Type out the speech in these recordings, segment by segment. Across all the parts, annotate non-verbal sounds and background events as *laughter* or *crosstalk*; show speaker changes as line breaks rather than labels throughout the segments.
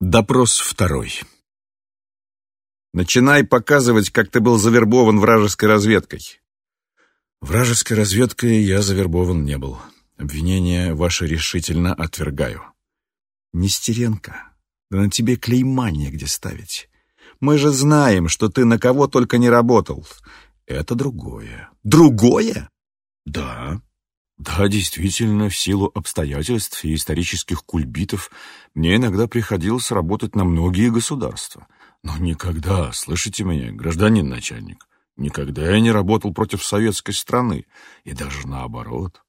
Допрос второй. Начинай показывать, как ты был завербован вражеской разведкой. Вражеской разведкой я завербован не был. Обвинение ваше решительно отвергаю. Нестеренко, да на тебе клейма негде ставить. Мы же знаем, что ты на кого только не работал. Это другое. Другое? Да. Да, действительно, в силу обстоятельств и исторических кульбитов мне иногда приходилось работать на многие государства. Но никогда, слышите меня, гражданин начальник, никогда я не работал против советской страны, и даже наоборот.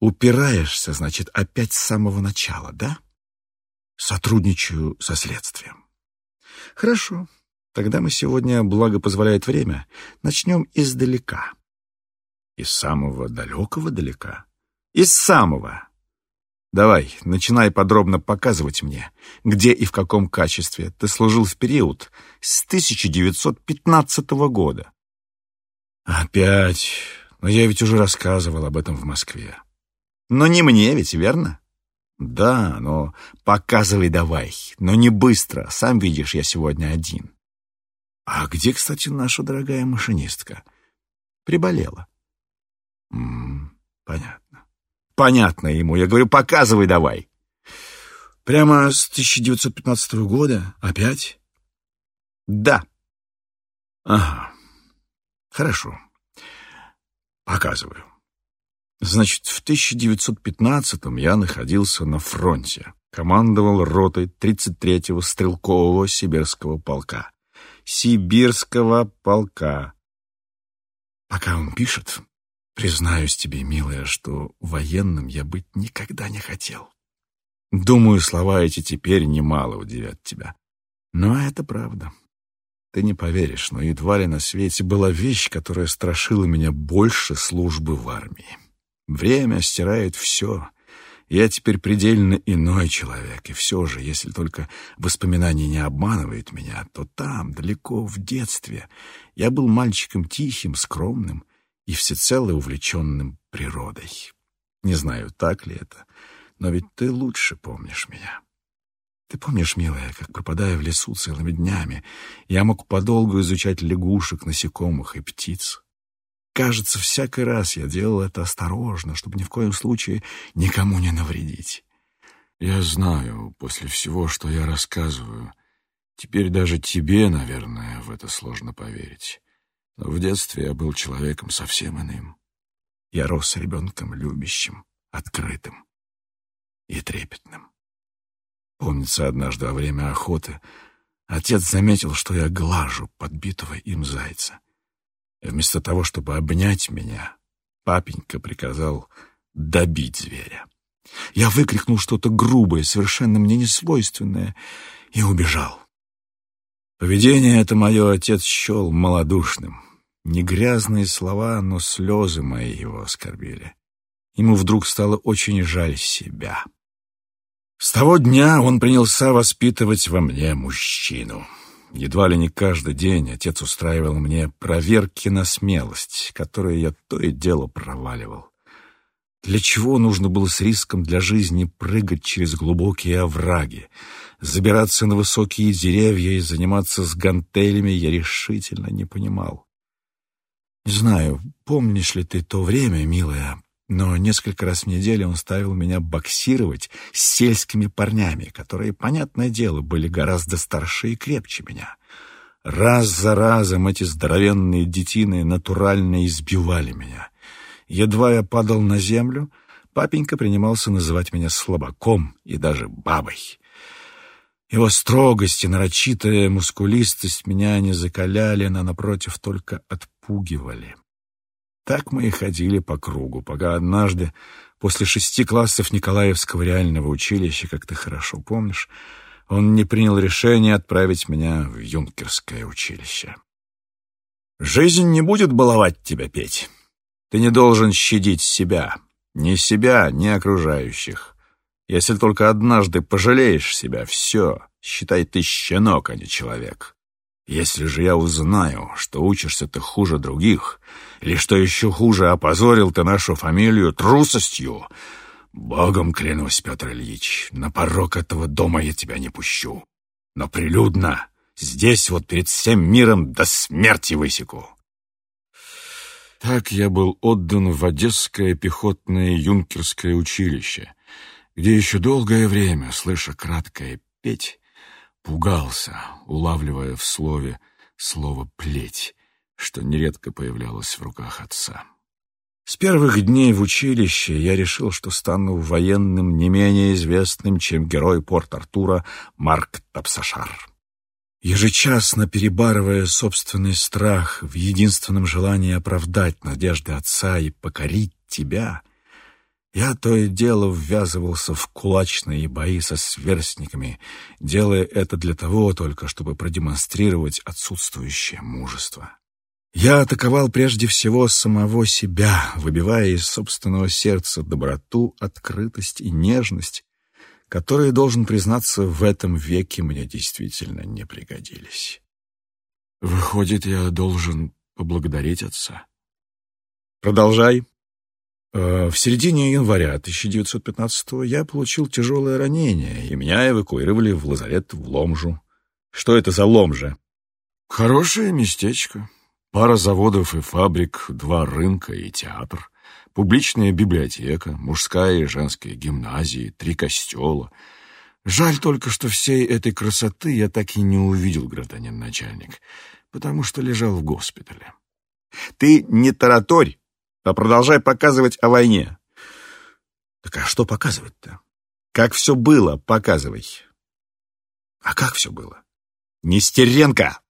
Упираешься, значит, опять с самого начала, да? Сотрудничаю со следствием. Хорошо, тогда мы сегодня, благо позволяет время, начнем издалека. Из самого далекого далека? Из самого. Давай, начинай подробно показывать мне, где и в каком качестве ты служил в период с 1915 года. Опять? Но я ведь уже рассказывал об этом в Москве. Но не мне ведь, верно? Да, но показывай давай, но не быстро, сам видишь, я сегодня один. А где, кстати, наша дорогая машинистка? Приболела. М -м, понятно. Понятно ему. Я говорю, показывай давай. Прямо с 1915 года? Опять? Да. Ага. Хорошо. Показываю. Значит, в 1915-м я находился на фронте. Командовал ротой 33-го стрелкового сибирского полка. Сибирского полка. Пока он пишет, Признаюсь тебе, милая, что военным я быть никогда не хотел. Думаю, слова эти теперь немало удивят тебя. Но это правда. Ты не поверишь, но едва ли на свете была вещь, которая страшила меня больше службы в армии. Время стирает все. Я теперь предельно иной человек, и все же, если только воспоминания не обманывают меня, то там, далеко в детстве, я был мальчиком тихим, скромным, и всецело увлеченным природой. Не знаю, так ли это, но ведь ты лучше помнишь меня. Ты помнишь, милая, как, пропадая в лесу целыми днями, я мог подолгу изучать лягушек, насекомых и птиц? Кажется, всякий раз я делал это осторожно, чтобы ни в коем случае никому не навредить. Я знаю, после всего, что я рассказываю, теперь даже тебе, наверное, в это сложно поверить. В детстве я был человеком совсем иным. Я рос ребенком любящим, открытым и трепетным. Помнится, однажды во время охоты отец заметил, что я глажу подбитого им зайца. И вместо того, чтобы обнять меня, папенька приказал добить зверя. Я выкрикнул что-то грубое, совершенно мне несвойственное, и убежал. Поведение это мое отец счел малодушным. Не грязные слова, но слезы мои его оскорбили. Ему вдруг стало очень жаль себя. С того дня он принялся воспитывать во мне мужчину. Едва ли не каждый день отец устраивал мне проверки на смелость, которые я то и дело проваливал. Для чего нужно было с риском для жизни прыгать через глубокие овраги, забираться на высокие деревья и заниматься с гантелями, я решительно не понимал. Не знаю, помнишь ли ты то время, милая, но несколько раз в неделю он ставил меня боксировать с сельскими парнями, которые, понятное дело, были гораздо старше и крепче меня. Раз за разом эти здоровенные детины натурально избивали меня. Едва я падал на землю, папенька принимался называть меня слабаком и даже бабой. Его строгость и нарочитая мускулистость меня не закаляли, но, напротив, только отпугивали. Так мы и ходили по кругу, пока однажды, после шести классов Николаевского реального училища, как ты хорошо помнишь, он не принял решение отправить меня в юнкерское училище. «Жизнь не будет баловать тебя, Петь. Ты не должен щадить себя, ни себя, ни окружающих. Если только однажды пожалеешь себя, все, считай ты щенок, а не человек. Если же я узнаю, что учишься ты хуже других, или, что еще хуже, опозорил ты нашу фамилию трусостью, Богом клянусь, Петр Ильич, на порог этого дома я тебя не пущу. Но прилюдно, здесь вот перед всем миром до смерти высеку. Так я был отдан в Одесское пехотное юнкерское училище, где еще долгое время, слыша краткое «петь», пугался, улавливая в слове слово «плеть», что нередко появлялось в руках отца. С первых дней в училище я решил, что стану военным не менее известным, чем герой Порт-Артура Марк Тапсашар. Ежечасно перебарывая собственный страх в единственном желании оправдать надежды отца и покорить тебя, я то и дело ввязывался в кулачные бои со сверстниками, делая это для того только, чтобы продемонстрировать отсутствующее мужество. Я атаковал прежде всего самого себя, выбивая из собственного сердца доброту, открытость и нежность, которые, должен признаться, в этом веке мне действительно не пригодились. Выходит, я должен поблагодарить отца? Продолжай. Э, в середине января 1915-го я получил тяжелое ранение, и меня эвакуировали в лазарет в Ломжу. Что это за Ломжа? Хорошее местечко. Пара заводов и фабрик, два рынка и театр, публичная библиотека, мужская и женская гимназии, три костела. Жаль только, что всей этой красоты я так и не увидел, гражданин начальник, потому что лежал в госпитале. Ты не тараторь, а продолжай показывать о войне. Так а что показывать-то? Как все было, показывай. А как все было? Нестеренко!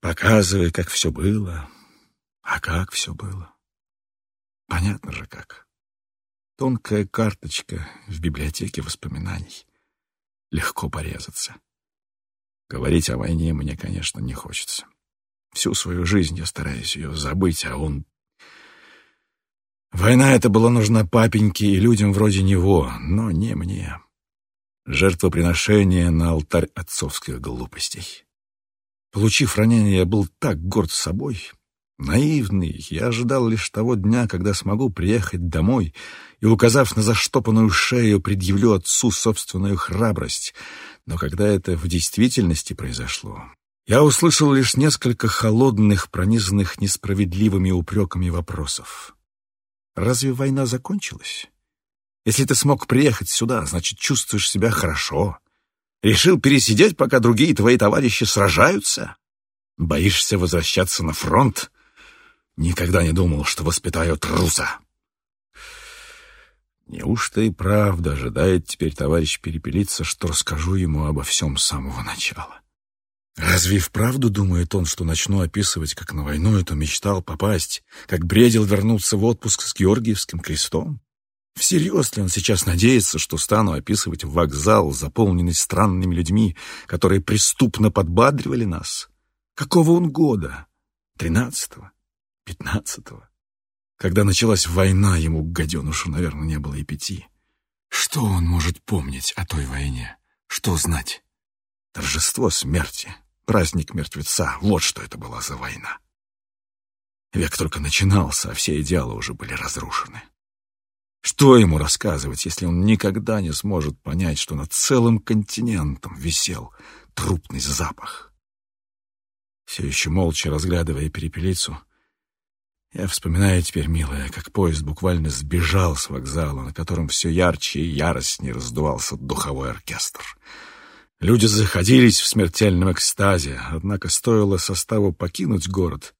Показывай, как все было. А как все было? Понятно же как. Тонкая карточка в библиотеке воспоминаний. Легко порезаться. Говорить о войне мне, конечно, не хочется. Всю свою жизнь я стараюсь ее забыть, а он... Война эта была нужна папеньке и людям вроде него, но не мне. Жертвоприношение на алтарь отцовских глупостей. Получив ранение, я был так горд собой, наивный. Я ожидал лишь того дня, когда смогу приехать домой и, указав на заштопанную шею, предъявлю отцу собственную храбрость. Но когда это в действительности произошло, я услышал лишь несколько холодных, пронизанных несправедливыми упреками вопросов. Разве война закончилась? Если ты смог приехать сюда, значит, чувствуешь себя хорошо. Решил пересидеть, пока другие твои товарищи сражаются? Боишься возвращаться на фронт? Никогда не думал, что воспитаю труса. Неужто и правда ожидает теперь товарищ перепелиться, что расскажу ему обо всем с самого начала? Разве и вправду думает он, что начну описывать, как на войну эту мечтал попасть, как бредил вернуться в отпуск с Георгиевским крестом? Всерьез ли он сейчас надеется, что стану описывать вокзал, заполненный странными людьми, которые преступно подбадривали нас? Какого он года? Тринадцатого? Пятнадцатого? Когда началась война, ему, гаденушу, наверное, не было и пяти. Что он может помнить о той войне? Что знать? Торжество смерти, праздник мертвеца — вот что это была за война. Век только начинался, а все идеалы уже были разрушены. Что ему рассказывать, если он никогда не сможет понять, что над целым континентом висел трупный запах? Все еще молча разглядывая перепелицу, я вспоминаю теперь, милая, как поезд буквально сбежал с вокзала, на котором все ярче и яростнее раздувался духовой оркестр. Люди заходились в смертельном экстазе, однако стоило составу покинуть город,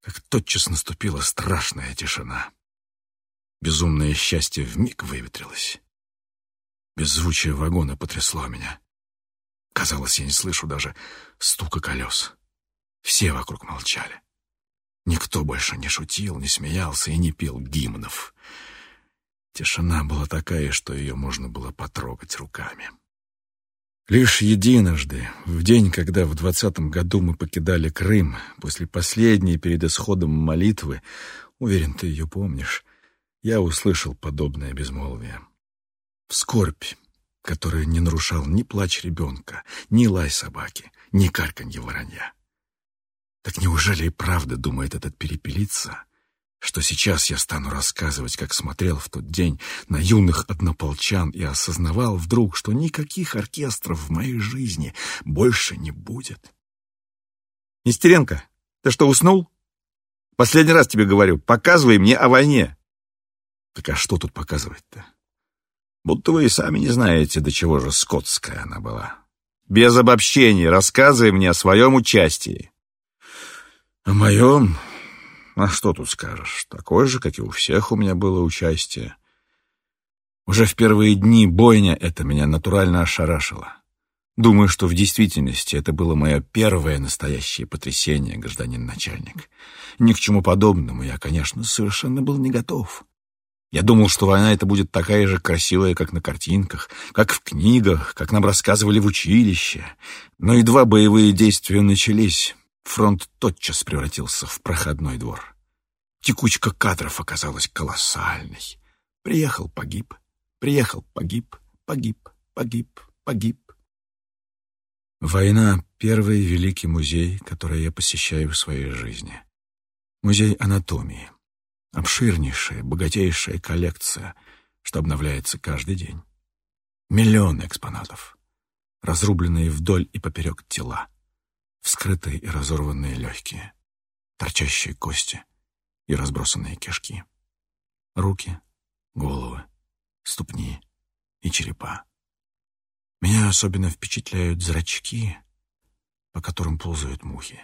как тотчас наступила страшная тишина. Безумное счастье вмиг выветрилось. Беззвучие вагона потрясло меня. Казалось, я не слышу даже стука колес. Все вокруг молчали. Никто больше не шутил, не смеялся и не пел гимнов. Тишина была такая, что ее можно было потрогать руками. Лишь единожды, в день, когда в двадцатом году мы покидали Крым, после последней перед исходом молитвы, уверен, ты ее помнишь, я услышал подобное безмолвие. В скорбь, которую не нарушал ни плач ребенка, ни лай собаки, ни карканье воронья. Так неужели и правда думает этот перепелица, что сейчас я стану рассказывать, как смотрел в тот день на юных однополчан и осознавал вдруг, что никаких оркестров в моей жизни больше не будет.
Нестеренко, ты что, уснул? Последний раз тебе говорю, показывай мне о войне.
Так а что тут показывать-то? Будто вы и сами не знаете, до чего же скотская она была.
Без обобщений рассказывай мне о своем участии.
О моем? А что тут скажешь? Такое же, как и у всех у меня было участие. Уже в первые дни бойня это меня натурально ошарашило. Думаю, что в действительности это было мое первое настоящее потрясение, гражданин начальник. Ни к чему подобному я, конечно, совершенно был не готов. Я думал, что война эта будет такая же красивая, как на картинках, как в книгах, как нам рассказывали в училище. Но едва боевые действия начались, фронт тотчас превратился в проходной двор. Текучка кадров оказалась колоссальной. Приехал, погиб, приехал, погиб, погиб, погиб, погиб. Война — первый великий музей, который я посещаю в своей жизни. Музей анатомии. Обширнейшая, богатейшая коллекция, что обновляется каждый день. Миллионы экспонатов, разрубленные вдоль и поперек тела, вскрытые и разорванные легкие, торчащие кости и разбросанные кишки, руки, головы, ступни и черепа. Меня особенно впечатляют зрачки, по которым ползают мухи.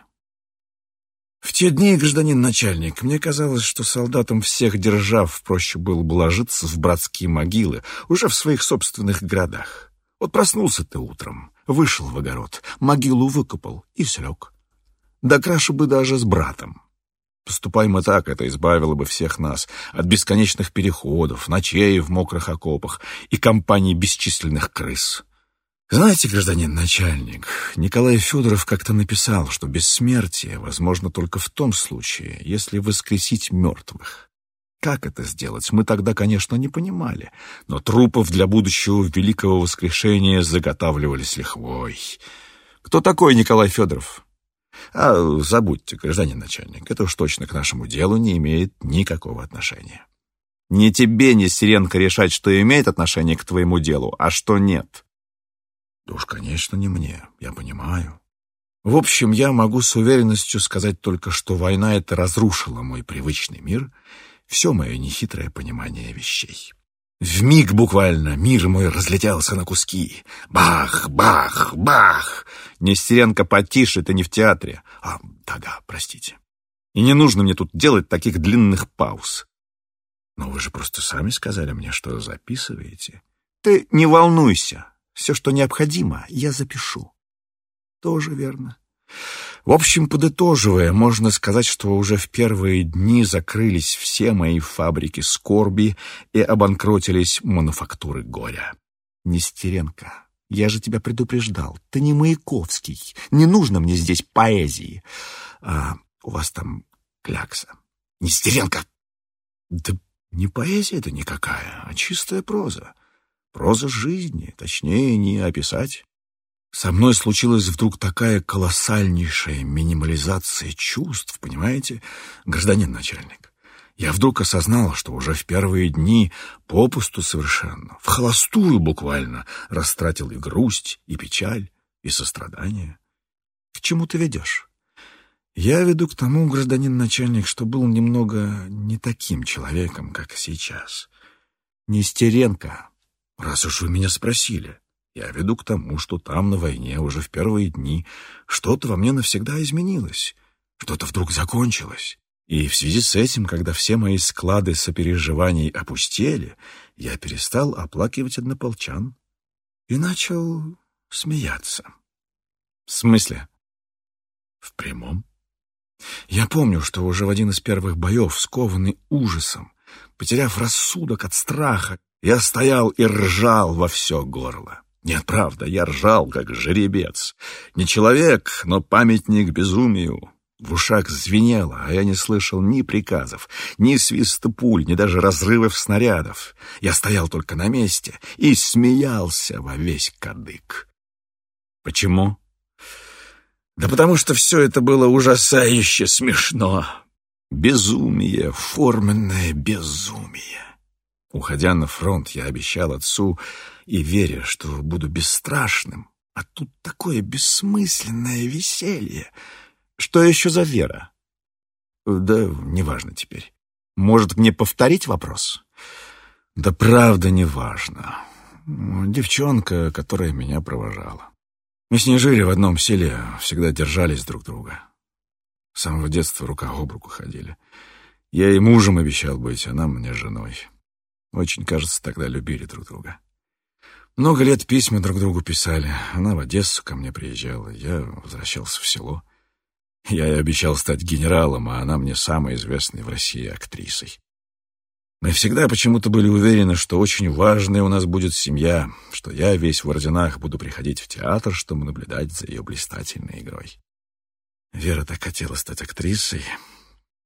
В те дни, гражданин начальник, мне казалось, что солдатам всех держав проще было бы ложиться в братские могилы уже в своих собственных городах. Вот проснулся ты утром, вышел в огород, могилу выкопал и слег. Да краше бы даже с братом. Поступай мы так, это избавило бы всех нас от бесконечных переходов, ночей в мокрых окопах и компаний бесчисленных крыс. Знаете, гражданин начальник, Николай Федоров как-то написал, что бессмертие возможно только в том случае, если воскресить мертвых. Как это сделать, мы тогда, конечно, не понимали, но трупов для будущего великого воскрешения заготавливались лихвой. Кто такой Николай Федоров? А забудьте, гражданин начальник, это уж точно к нашему делу не имеет никакого отношения.
Не тебе, не Сиренко, решать, что имеет отношение к твоему делу, а что нет.
Да уж, конечно, не мне, я понимаю. В общем, я могу с уверенностью сказать только, что война эта разрушила мой привычный мир, все мое нехитрое понимание вещей. В миг буквально мир мой разлетелся на куски. Бах, бах, бах!
Нестеренко, потише, ты не в театре.
А, да-да, простите.
И не нужно мне тут делать таких длинных пауз.
Но вы же просто сами сказали мне, что записываете.
Ты не волнуйся, все, что необходимо, я запишу.
Тоже верно. В общем, подытоживая, можно сказать, что уже в первые дни закрылись все мои фабрики скорби и обанкротились мануфактуры горя. Нестеренко, я же тебя предупреждал, ты не Маяковский, не нужно мне здесь поэзии. А у вас там клякса. Нестеренко! Да не поэзия это никакая, а чистая проза. Проза жизни, точнее, не описать. Со мной случилась вдруг такая колоссальнейшая минимализация чувств, понимаете, гражданин начальник. Я вдруг осознал, что уже в первые дни попусту совершенно, в холостую буквально, растратил и грусть, и печаль, и сострадание. К чему ты ведешь? Я веду к тому, гражданин начальник, что был немного не таким человеком, как сейчас. Нестеренко, Раз уж вы меня спросили, я веду к тому, что там, на войне, уже в первые дни, что-то во мне навсегда изменилось, что-то вдруг закончилось. И в связи с этим, когда все мои склады сопереживаний опустели, я перестал оплакивать однополчан и начал смеяться.
В смысле?
В прямом. Я помню, что уже в один из первых боев, скованный ужасом, потеряв рассудок от страха, я стоял и ржал во все горло. Нет, правда, я ржал, как жеребец. Не человек, но памятник безумию. В ушах звенело, а я не слышал ни приказов, ни свиста пуль, ни даже разрывов снарядов. Я стоял только на месте и смеялся во весь кадык.
Почему?
Да потому что все это было ужасающе смешно. Безумие, форменное безумие. Уходя на фронт, я обещал отцу и веря, что буду бесстрашным, а тут такое бессмысленное веселье. Что еще за вера? Да неважно теперь. Может, мне повторить вопрос? Да правда неважно. Девчонка, которая меня провожала. Мы с ней жили в одном селе, всегда держались друг друга. С самого детства рука об руку ходили. Я ей мужем обещал быть, она мне женой. Очень, кажется, тогда любили друг друга. Много лет письма друг другу писали. Она в Одессу ко мне приезжала, я возвращался в село. Я ей обещал стать генералом, а она мне самой известной в России актрисой. Мы всегда почему-то были уверены, что очень важная у нас будет семья, что я весь в орденах буду приходить в театр, чтобы наблюдать за ее блистательной игрой. Вера так хотела стать актрисой.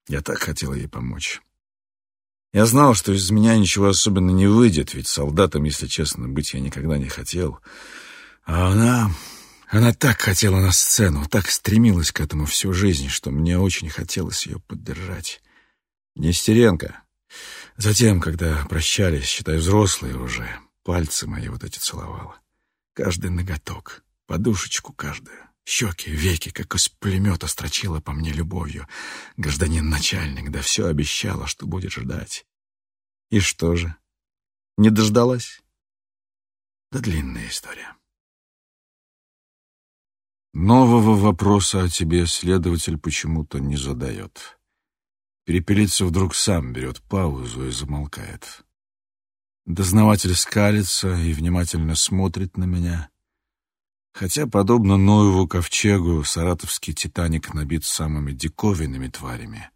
Я так хотел ей помочь. Я знал, что из меня ничего особенно не выйдет, ведь солдатом, если честно, быть я никогда не хотел. А она... Она так хотела на сцену, так стремилась к этому всю жизнь, что мне очень хотелось ее поддержать. Нестеренко. Затем, когда прощались, считай, взрослые уже, пальцы мои вот эти целовала. Каждый ноготок, подушечку каждую, щеки, веки, как из пулемета строчила по мне любовью. Гражданин начальник, да все обещала, что будет ждать. И что же, не дождалась? Да длинная история. Нового вопроса о тебе следователь почему-то не задает. Перепелица вдруг сам берет паузу и замолкает. Дознаватель скалится и внимательно смотрит на меня. Хотя, подобно Ноеву ковчегу, саратовский «Титаник» набит самыми диковинными тварями.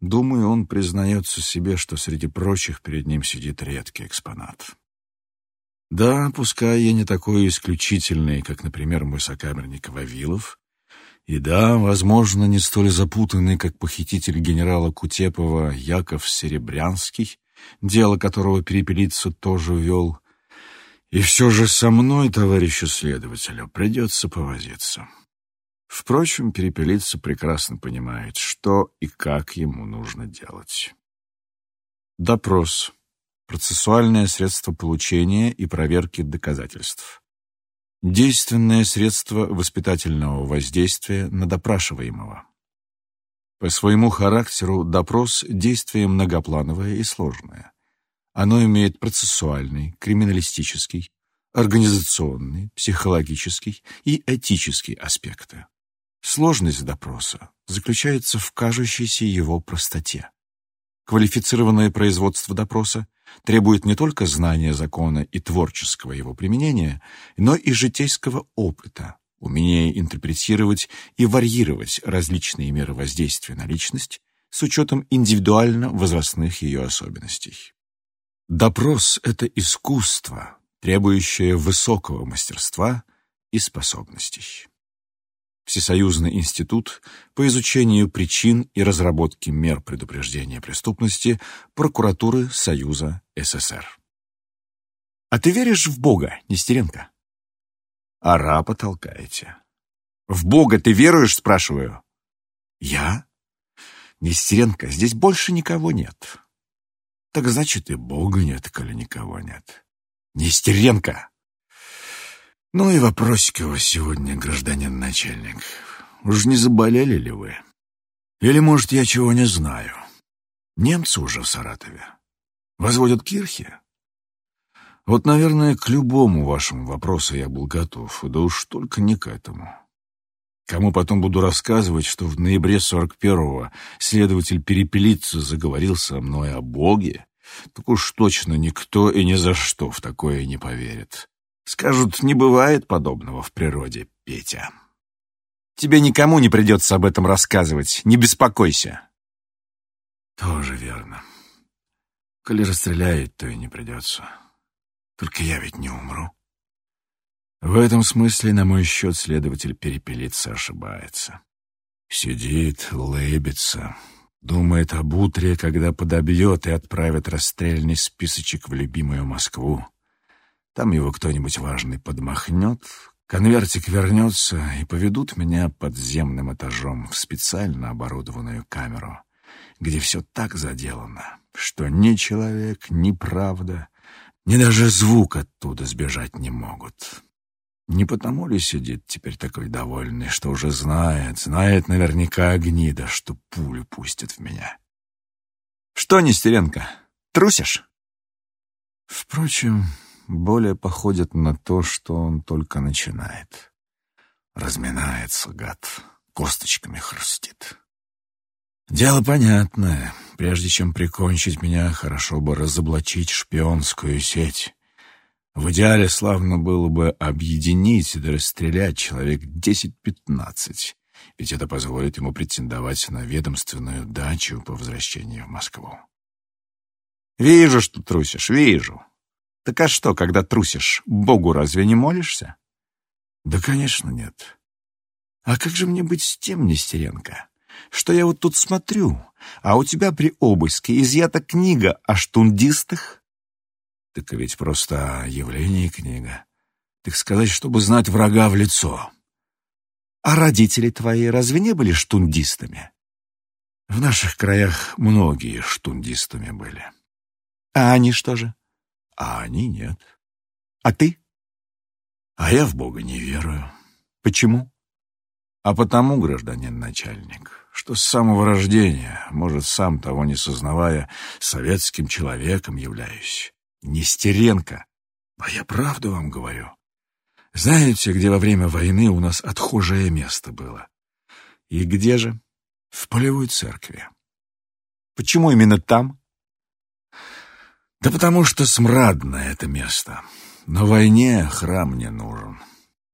Думаю, он признается себе, что среди прочих перед ним сидит редкий экспонат. Да, пускай я не такой исключительный, как, например, мой сокамерник Вавилов, и да, возможно, не столь запутанный, как похититель генерала Кутепова Яков Серебрянский, дело которого перепелицу тоже вел. И все же со мной, товарищу следователю, придется повозиться. Впрочем, перепелица прекрасно понимает, что и как ему нужно делать. Допрос. Процессуальное средство получения и проверки доказательств. Действенное средство воспитательного воздействия на допрашиваемого. По своему характеру допрос – действие многоплановое и сложное. Оно имеет процессуальный, криминалистический, организационный, психологический и этический аспекты. Сложность допроса заключается в кажущейся его простоте. Квалифицированное производство допроса требует не только знания закона и творческого его применения, но и житейского опыта, умения интерпретировать и варьировать различные меры воздействия на личность с учетом индивидуально возрастных ее особенностей. Допрос — это искусство, требующее высокого мастерства и способностей. Всесоюзный институт по изучению причин и разработке мер предупреждения преступности Прокуратуры Союза СССР. А ты веришь в Бога, Нестеренко? Арапа толкаете. В Бога ты веруешь, спрашиваю? Я? Нестеренко, здесь больше никого нет. Так значит, и Бога нет, коли никого нет. Нестеренко! Ну и вопросик вас сегодня, гражданин начальник. Уж не заболели ли вы? Или, может, я чего не знаю? Немцы уже в Саратове. Возводят кирхи? Вот, наверное, к любому вашему вопросу я был готов, да уж только не к этому. Кому потом буду рассказывать, что в ноябре 41-го следователь Перепелица заговорил со мной о Боге, так уж точно никто и ни за что в такое не поверит. Скажут, не бывает подобного в природе, Петя. Тебе никому не придется об этом рассказывать, не беспокойся. Тоже верно. Коли расстреляет, то и не придется. Только я ведь не умру. В этом смысле, на мой счет, следователь перепелиться ошибается. Сидит, лыбится, думает об утре, когда подобьет и отправит расстрельный списочек в любимую Москву. Там его кто-нибудь важный подмахнет, конвертик вернется и поведут меня подземным этажом в специально оборудованную камеру, где все так заделано, что ни человек, ни правда, ни даже звук оттуда сбежать не могут. Не потому ли сидит теперь такой довольный, что уже знает, знает наверняка гнида, что пулю пустит в меня?
Что, Нестеренко, трусишь?
Впрочем, более походит на то, что он только начинает. Разминается, гад, косточками хрустит. Дело понятное. Прежде чем прикончить меня, хорошо бы разоблачить шпионскую сеть. В идеале славно было бы объединить и расстрелять человек десять-пятнадцать, ведь это позволит ему претендовать на ведомственную дачу по возвращении в Москву.
Вижу, что трусишь, вижу. Так а что, когда трусишь, Богу разве не молишься?
Да, конечно, нет. А как же мне быть с тем, Нестеренко, что я вот тут смотрю, а у тебя при обыске изъята книга о штундистах? Так ведь просто явление книга. Так сказать, чтобы знать врага в лицо. А родители твои разве не были штундистами? В наших краях многие штундистами были.
А они что же?
А они нет.
А ты?
А я в Бога не верую.
Почему?
А потому, гражданин начальник, что с самого рождения, может, сам того не сознавая, советским человеком являюсь. Нестеренко. А я правду вам говорю. Знаете, где во время войны у нас отхожее место было?
И где же?
В полевой церкви.
Почему именно там?
Да потому что смрадное это место. На войне храм не нужен.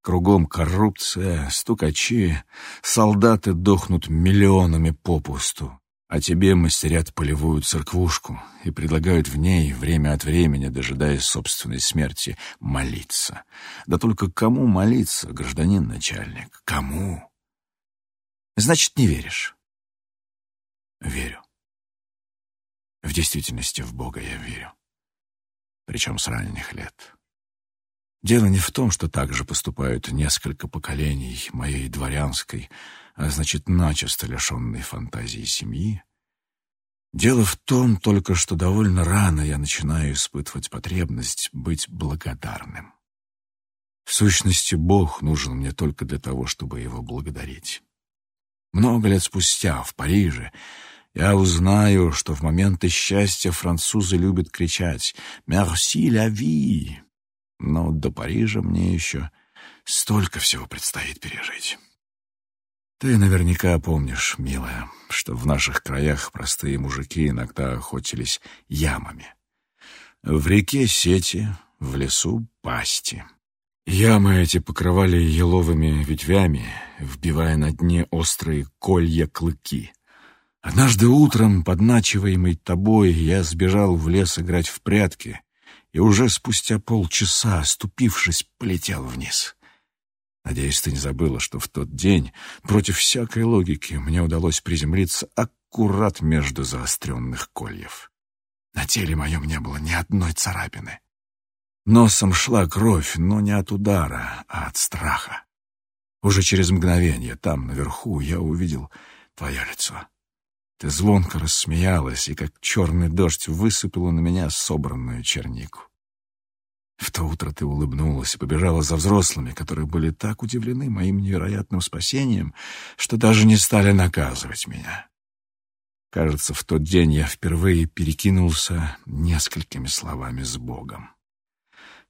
Кругом коррупция, стукачи, солдаты дохнут миллионами попусту, а тебе мастерят полевую церквушку и предлагают в ней время от времени, дожидаясь собственной смерти, молиться. Да только кому молиться, гражданин начальник? Кому?
Значит, не веришь?
Верю. В действительности в Бога я верю. Причем с ранних лет. Дело не в том, что так же поступают несколько поколений моей дворянской, а значит, начисто лишенной фантазии семьи. Дело в том только, что довольно рано я начинаю испытывать потребность быть благодарным. В сущности, Бог нужен мне только для того, чтобы его благодарить. Много лет спустя, в Париже, я узнаю, что в моменты счастья французы любят кричать «Merci la vie!» Но до Парижа мне еще столько всего предстоит пережить. Ты наверняка помнишь, милая, что в наших краях простые мужики иногда охотились ямами. В реке сети, в лесу пасти. Ямы эти покрывали еловыми ветвями, вбивая на дне острые колья-клыки. Однажды утром, подначиваемый тобой, я сбежал в лес играть в прятки и уже спустя полчаса, ступившись, полетел вниз. Надеюсь, ты не забыла, что в тот день, против всякой логики, мне удалось приземлиться аккурат между заостренных кольев. На теле моем не было ни одной царапины. Носом шла кровь, но не от удара, а от страха. Уже через мгновение там, наверху, я увидел твое лицо. Ты звонко рассмеялась и, как черный дождь, высыпала на меня собранную чернику. В то утро ты улыбнулась и побежала за взрослыми, которые были так удивлены моим невероятным спасением, что даже не стали наказывать меня. Кажется, в тот день я впервые перекинулся несколькими словами с Богом.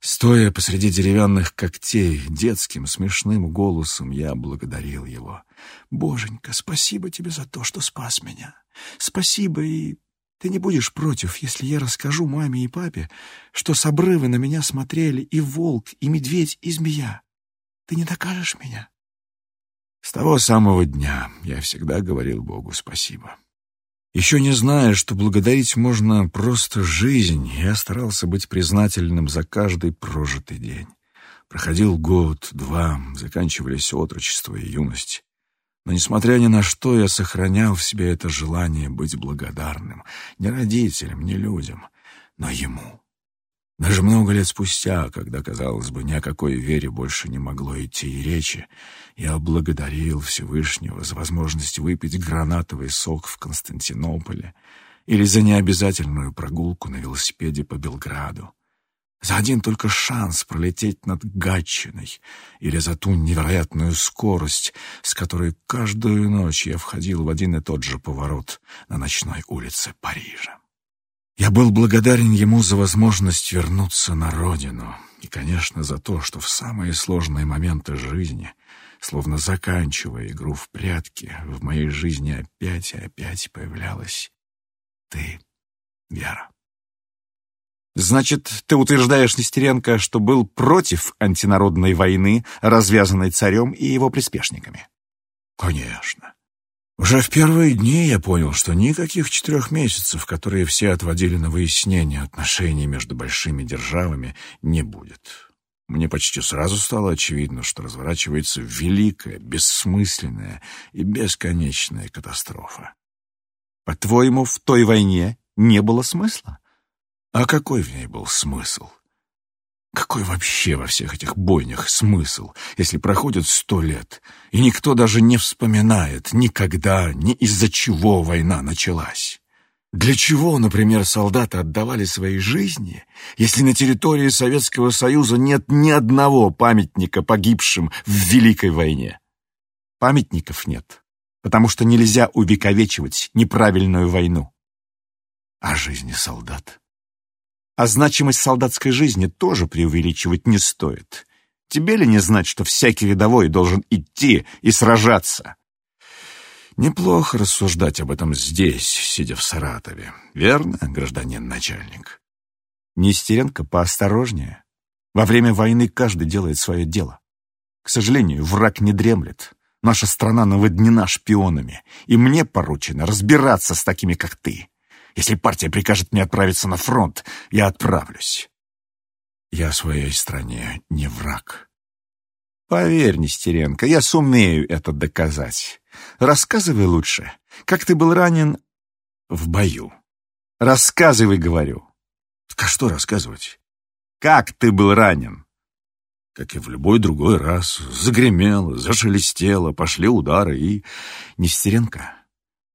Стоя посреди деревянных когтей, детским смешным голосом я благодарил его. «Боженька, спасибо тебе за то, что спас меня. Спасибо, и ты не будешь против, если я расскажу маме и папе, что с обрыва на меня смотрели и волк, и медведь, и змея. Ты не докажешь меня?» С того самого дня я всегда говорил Богу спасибо. Еще не зная, что благодарить можно просто жизнь, я старался быть признательным за каждый прожитый день. Проходил год, два, заканчивались отрочество и юность. Но, несмотря ни на что, я сохранял в себе это желание быть благодарным. Не родителям, не людям, но ему. Даже много лет спустя, когда, казалось бы, ни о какой вере больше не могло идти и речи, я благодарил Всевышнего за возможность выпить гранатовый сок в Константинополе или за необязательную прогулку на велосипеде по Белграду, за один только шанс пролететь над Гатчиной или за ту невероятную скорость, с которой каждую ночь я входил в один и тот же поворот на ночной улице Парижа. Я был благодарен ему за возможность вернуться на родину и, конечно, за то, что в самые сложные моменты жизни, словно заканчивая игру в прятки, в моей жизни опять и опять появлялась ты, Вера. Значит, ты утверждаешь, Нестеренко, что был против антинародной войны, развязанной царем и его приспешниками? Конечно. Уже в первые дни я понял, что никаких четырех месяцев, которые все отводили на выяснение отношений между большими державами, не будет. Мне почти сразу стало очевидно, что разворачивается великая, бессмысленная и бесконечная катастрофа. По-твоему, в той войне не было смысла? А какой в ней был смысл? Какой вообще во всех этих бойнях смысл, если проходит сто лет, и никто даже не вспоминает никогда, ни из-за чего война началась? Для чего, например, солдаты отдавали свои жизни, если на территории Советского Союза нет ни одного памятника погибшим в Великой войне? Памятников нет, потому что нельзя увековечивать неправильную войну. А жизни солдат а значимость солдатской жизни тоже преувеличивать не стоит. Тебе ли не знать, что всякий рядовой должен идти и сражаться? Неплохо рассуждать об этом здесь, сидя в Саратове. Верно, гражданин начальник? Нестеренко поосторожнее. Во время войны каждый делает свое дело. К сожалению, враг не дремлет. Наша страна наводнена шпионами, и мне поручено разбираться с такими, как ты. Если партия прикажет мне отправиться на фронт, я отправлюсь. Я своей стране не враг. Поверь, Нестеренко, я сумею это доказать. Рассказывай лучше, как ты был ранен в бою. Рассказывай, говорю. Так а что рассказывать? Как ты был ранен? Как и в любой другой раз. Загремело, зашелестело, пошли удары и... Нестеренко,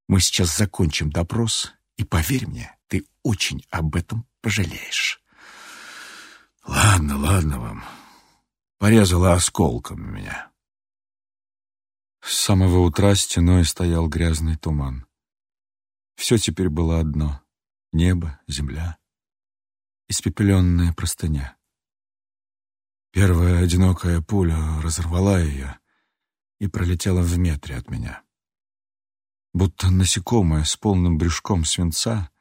мы сейчас закончим допрос и поверь мне, ты очень об этом пожалеешь. Ладно, ладно вам. Порезала осколком меня. С самого утра стеной стоял грязный туман. Все теперь было одно — небо, земля, испепеленная простыня. Первая одинокая пуля разорвала ее и пролетела в метре от меня. Будто насекомое с полным брюшком свинца,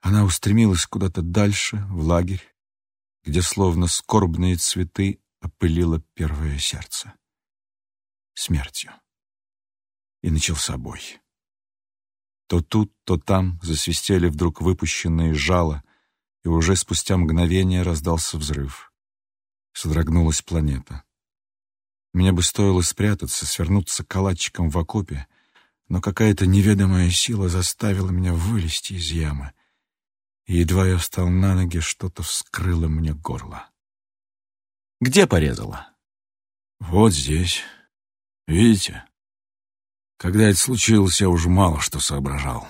она устремилась куда-то дальше, в лагерь, где словно скорбные цветы опылило первое сердце. Смертью. И начался бой. То тут, то там засвистели вдруг выпущенные жало, и уже спустя мгновение раздался взрыв. Содрогнулась планета. Мне бы стоило спрятаться, свернуться калачиком в окопе, но какая-то неведомая сила заставила меня вылезти из ямы. И едва я встал на ноги, что-то вскрыло мне горло. «Где порезала?» «Вот здесь. Видите?» Когда это случилось, я уже мало что соображал.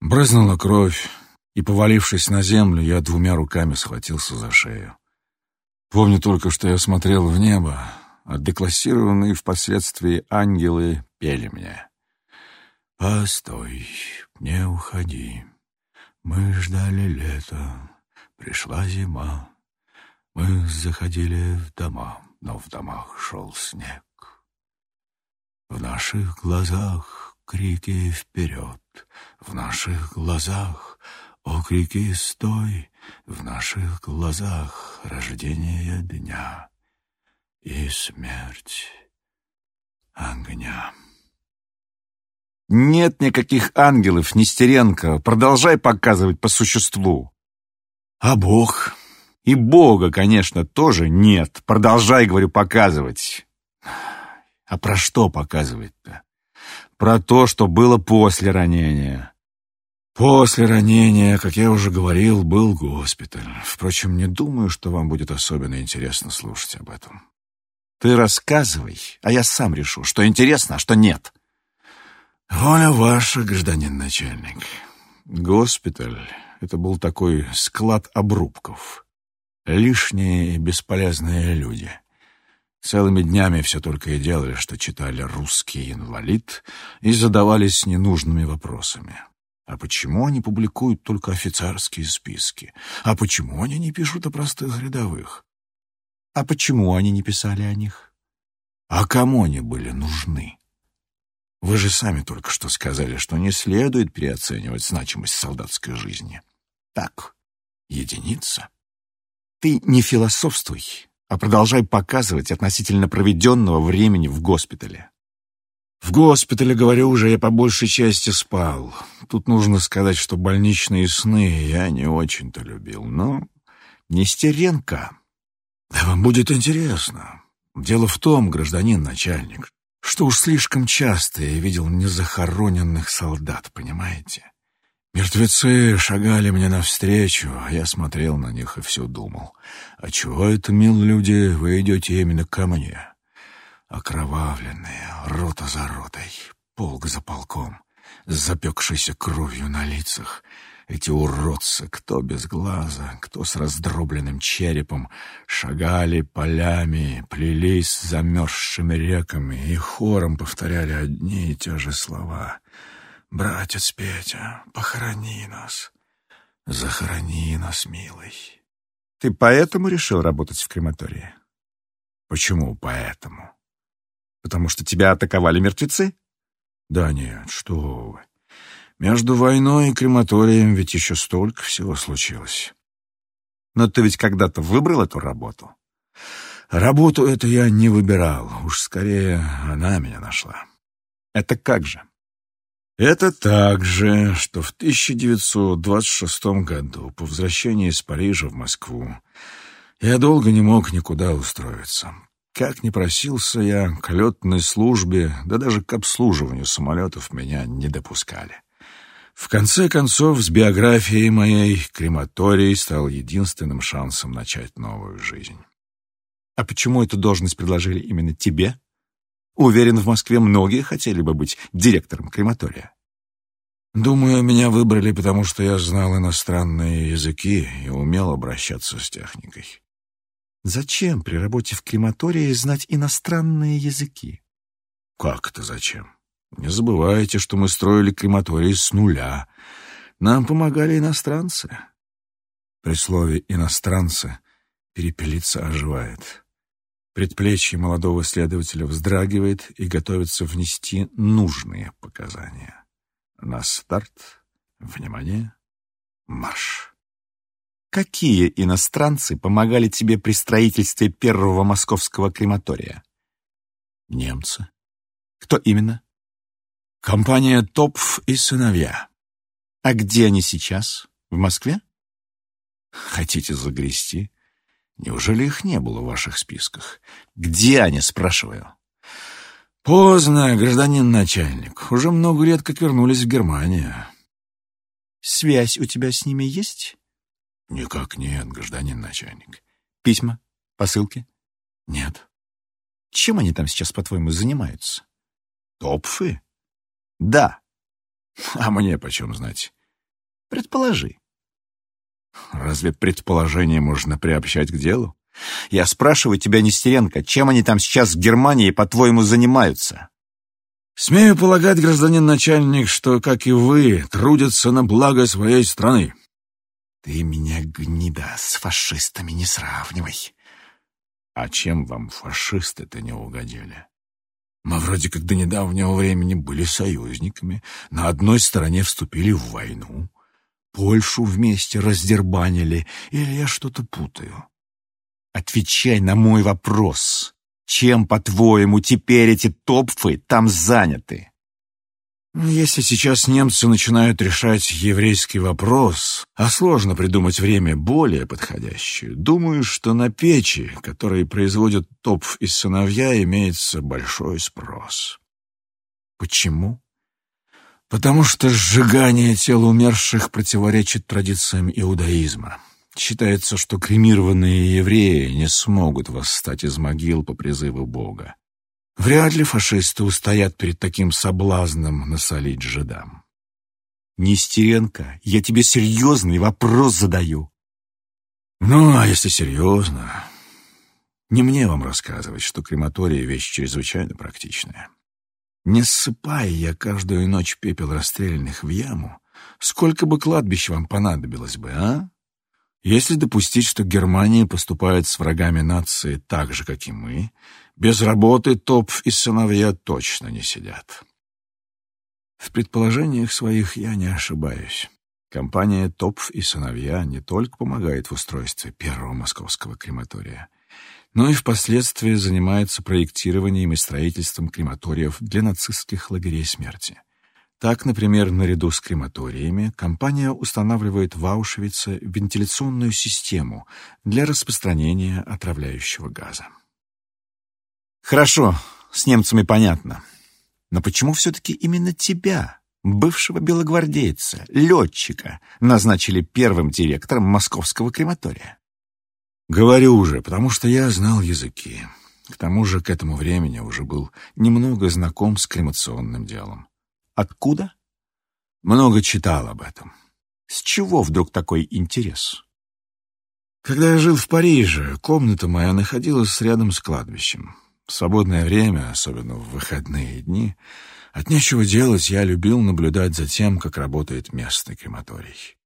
Брызнула кровь, и, повалившись на землю, я двумя руками схватился за шею. Помню только, что я смотрел в небо, а деклассированные впоследствии ангелы пели мне. «Постой, не уходи. Мы ждали лета, пришла зима. Мы заходили в дома, но в домах шел снег. В наших глазах крики вперед, в наших глазах о крики стой, в наших глазах рождение дня и смерть огня. Нет никаких ангелов, Нестеренко. Продолжай показывать по существу. А Бог? И Бога, конечно, тоже нет. Продолжай, говорю, показывать. А про что показывать-то? Про то, что было после ранения. После ранения, как я уже говорил, был госпиталь. Впрочем, не думаю, что вам будет особенно интересно слушать об этом.
Ты рассказывай, а я сам решу, что интересно, а что нет.
Воля ваша, гражданин начальник. Госпиталь — это был такой склад обрубков. Лишние и бесполезные люди. Целыми днями все только и делали, что читали «Русский инвалид» и задавались ненужными вопросами. А почему они публикуют только офицерские списки? А почему они не пишут о простых рядовых? А почему они не писали о них? А кому они были нужны? Вы же сами только что сказали, что не следует переоценивать значимость солдатской жизни. Так, единица. Ты не философствуй, а продолжай показывать относительно проведенного времени в госпитале. В госпитале, говорю уже, я по большей части спал. Тут нужно сказать, что больничные сны я не очень-то любил. Но Нестеренко... Да вам будет интересно. Дело в том, гражданин начальник, что уж слишком часто я видел незахороненных солдат, понимаете? Мертвецы шагали мне навстречу, а я смотрел на них и все думал. А чего это, мил люди, вы идете именно ко мне? Окровавленные, рота за ротой, полк за полком, с запекшейся кровью на лицах — эти уродцы, кто без глаза, кто с раздробленным черепом, шагали полями, плелись замерзшими реками и хором повторяли одни и те же слова. «Братец Петя, похорони нас, захорони нас, милый».
Ты поэтому решил работать в крематории?
Почему поэтому?
Потому что тебя атаковали мертвецы?
Да нет, что вы. Между войной и крематорием ведь еще столько всего случилось.
Но ты ведь когда-то выбрал эту работу?
Работу эту я не выбирал, уж скорее она меня нашла.
Это как же?
Это так же, что в 1926 году, по возвращении из Парижа в Москву, я долго не мог никуда устроиться. Как ни просился я к летной службе, да даже к обслуживанию самолетов меня не допускали. В конце концов, с биографией моей крематорий стал единственным шансом начать новую жизнь.
А почему эту должность предложили именно тебе? Уверен, в Москве многие хотели бы быть директором крематория.
Думаю, меня выбрали, потому что я знал иностранные языки и умел обращаться с техникой.
Зачем при работе в крематории знать иностранные языки?
Как это зачем? Не забывайте, что мы строили крематорий с нуля. Нам помогали иностранцы. При слове «иностранцы» перепелица оживает. Предплечье молодого следователя вздрагивает и готовится внести нужные показания. На старт, внимание, марш.
Какие иностранцы помогали тебе при строительстве первого московского крематория?
Немцы.
Кто именно?
Компания «Топф и сыновья».
А где они сейчас? В Москве?
Хотите загрести? Неужели их не было в ваших списках?
Где они, спрашиваю?
Поздно, гражданин начальник. Уже много лет как вернулись в Германию.
Связь у тебя с ними есть?
Никак нет, гражданин начальник.
Письма? Посылки?
Нет.
Чем они там сейчас, по-твоему, занимаются?
Топфы?
Да.
А мне почем знать?
Предположи.
Разве предположение можно приобщать к делу?
Я спрашиваю тебя, Нестеренко, чем они там сейчас в Германии, по-твоему, занимаются?
Смею полагать, гражданин начальник, что, как и вы, трудятся на благо своей страны.
Ты меня, гнида, с фашистами не сравнивай.
А чем вам фашисты-то не угодили? Мы вроде как до недавнего времени были союзниками, на одной стороне вступили в войну, Польшу вместе раздербанили, или я что-то путаю?
Отвечай на мой вопрос. Чем, по-твоему, теперь эти топфы там заняты?
Если сейчас немцы начинают решать еврейский вопрос, а сложно придумать время более подходящее, думаю, что на печи, которые производят топф из сыновья, имеется большой спрос.
Почему?
Потому что сжигание тел умерших противоречит традициям иудаизма. Считается, что кремированные евреи не смогут восстать из могил по призыву Бога. Вряд ли фашисты устоят перед таким соблазном насолить жидам.
Нестеренко, я тебе серьезный вопрос задаю.
Ну, а если серьезно, не мне вам рассказывать, что крематория — вещь чрезвычайно практичная. Не ссыпая я каждую ночь пепел расстрелянных в яму, сколько бы кладбищ вам понадобилось бы, а? Если допустить, что Германия поступает с врагами нации так же, как и мы, без работы Топф и сыновья точно не сидят. В предположениях своих я не ошибаюсь. Компания Топф и сыновья не только помогает в устройстве первого московского крематория, но и впоследствии занимается проектированием и строительством крематориев для нацистских лагерей смерти. Так, например, наряду с крематориями компания устанавливает в Аушвице вентиляционную систему для распространения отравляющего газа.
Хорошо, с немцами понятно. Но почему все-таки именно тебя, бывшего белогвардейца, летчика, назначили первым директором московского крематория?
Говорю уже, потому что я знал языки. К тому же к этому времени уже был немного знаком с кремационным делом.
Откуда?
Много читал об этом.
С чего вдруг такой интерес?
Когда я жил в Париже, комната моя находилась рядом с кладбищем. В свободное время, особенно в выходные дни, от нечего делать я любил наблюдать за тем, как работает местный крематорий.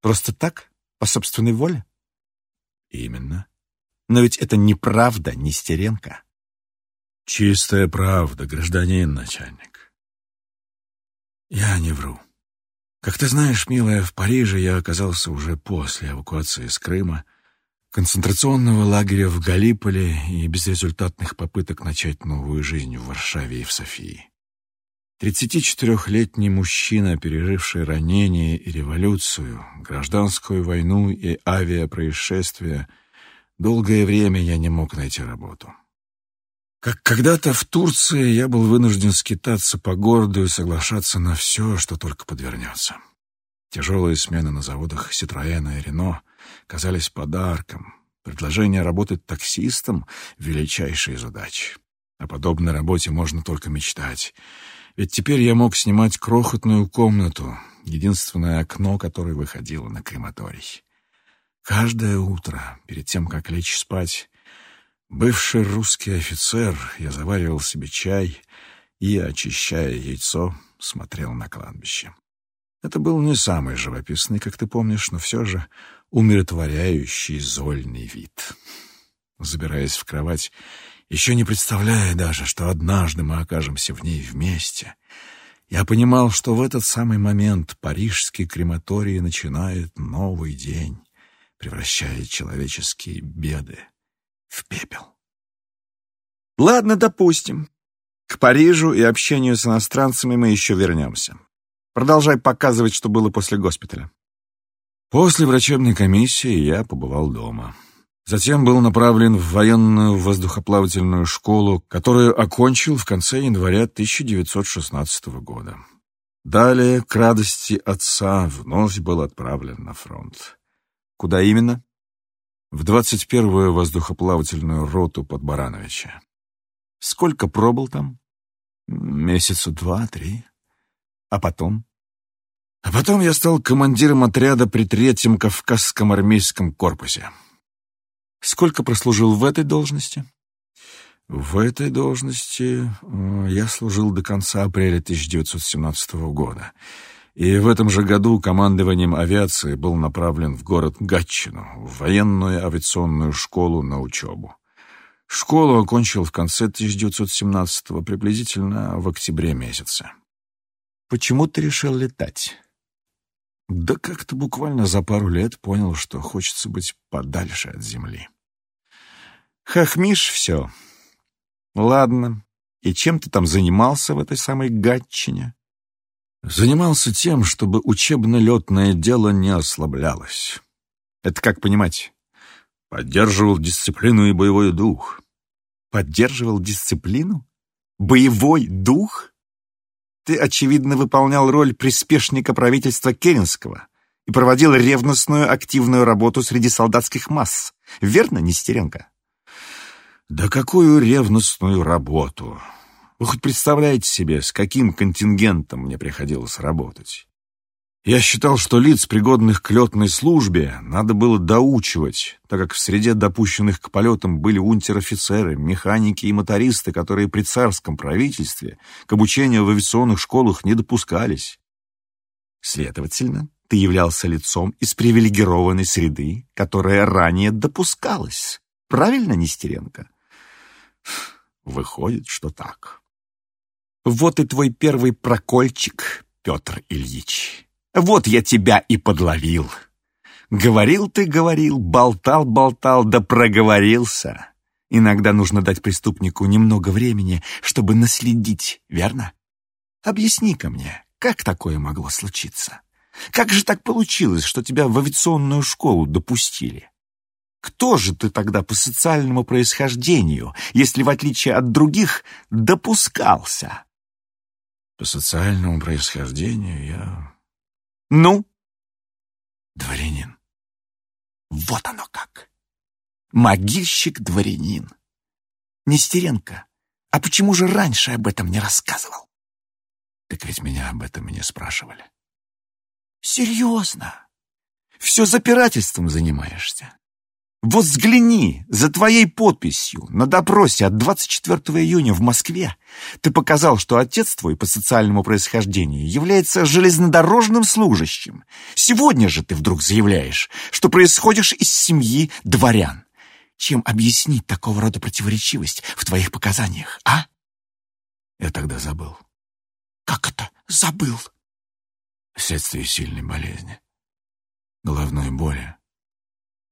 Просто так? По собственной воле?
Именно.
Но ведь это неправда, Нестеренко.
Чистая правда, гражданин начальник. Я не вру. Как ты знаешь, милая, в Париже я оказался уже после эвакуации из Крыма, концентрационного лагеря в Галиполе и безрезультатных попыток начать новую жизнь в Варшаве и в Софии. 34-летний мужчина, переживший ранение и революцию, гражданскую войну и авиапроисшествия, долгое время я не мог найти работу. Как когда-то в Турции я был вынужден скитаться по городу и соглашаться на все, что только подвернется. Тяжелые смены на заводах Ситроена и Рено казались подарком. Предложение работать таксистом — величайшая задача. О подобной работе можно только мечтать — ведь теперь я мог снимать крохотную комнату, единственное окно, которое выходило на крематорий. Каждое утро, перед тем, как лечь спать, бывший русский офицер, я заваривал себе чай и, очищая яйцо, смотрел на кладбище. Это был не самый живописный, как ты помнишь, но все же умиротворяющий зольный вид. Забираясь в кровать, еще не представляя даже, что однажды мы окажемся в ней вместе, я понимал, что в этот самый момент парижский крематорий начинает новый день, превращая человеческие беды в пепел.
Ладно, допустим. К Парижу и общению с иностранцами мы еще вернемся. Продолжай показывать, что было после госпиталя.
После врачебной комиссии я побывал дома. Затем был направлен в военную воздухоплавательную школу, которую окончил в конце января 1916 года. Далее, к радости отца, вновь был отправлен на фронт.
Куда именно?
В 21-ю воздухоплавательную роту под Барановича.
Сколько пробыл там?
Месяца два-три.
А потом?
А потом я стал командиром отряда при Третьем Кавказском армейском корпусе.
Сколько прослужил в этой должности?
В этой должности я служил до конца апреля 1917 года. И в этом же году командованием авиации был направлен в город Гатчину, в военную авиационную школу на учебу. Школу окончил в конце 1917-го, приблизительно в октябре месяце.
Почему ты решил летать?
Да как-то буквально за пару лет понял, что хочется быть подальше от земли.
Хохмишь все. Ладно. И чем ты там занимался в этой самой Гатчине?
Занимался тем, чтобы учебно-летное дело не ослаблялось.
Это как понимать?
Поддерживал дисциплину и боевой дух.
Поддерживал дисциплину? Боевой дух? Ты, очевидно, выполнял роль приспешника правительства Керенского и проводил ревностную активную работу среди солдатских масс. Верно, Нестеренко?
Да какую ревностную работу? Вы хоть представляете себе, с каким контингентом мне приходилось работать? Я считал, что лиц, пригодных к летной службе, надо было доучивать, так как в среде допущенных к полетам были унтер-офицеры, механики и мотористы, которые при царском правительстве к обучению в авиационных школах не допускались.
Следовательно, ты являлся лицом из привилегированной среды, которая ранее допускалась. Правильно, Нестеренко?
Выходит, что так.
Вот и твой первый прокольчик, Петр Ильич. Вот я тебя и подловил. Говорил ты, говорил, болтал, болтал, да проговорился. Иногда нужно дать преступнику немного времени, чтобы наследить, верно? Объясни-ка мне, как такое могло случиться? Как же так получилось, что тебя в авиационную школу допустили? Кто же ты тогда по социальному происхождению, если, в отличие от других, допускался?
По социальному происхождению я
ну?
Дворянин.
Вот оно как. Могильщик-дворянин. Нестеренко, а почему же раньше об этом не рассказывал?
Так ведь меня об этом и не спрашивали.
Серьезно? Все запирательством занимаешься? Вот взгляни, за твоей подписью на допросе от 24 июня в Москве ты показал, что отец твой по социальному происхождению является железнодорожным служащим. Сегодня же ты вдруг заявляешь, что происходишь из семьи дворян. Чем объяснить такого рода противоречивость в твоих показаниях, а?
Я тогда забыл.
Как это забыл?
Вследствие сильной болезни. Головной боли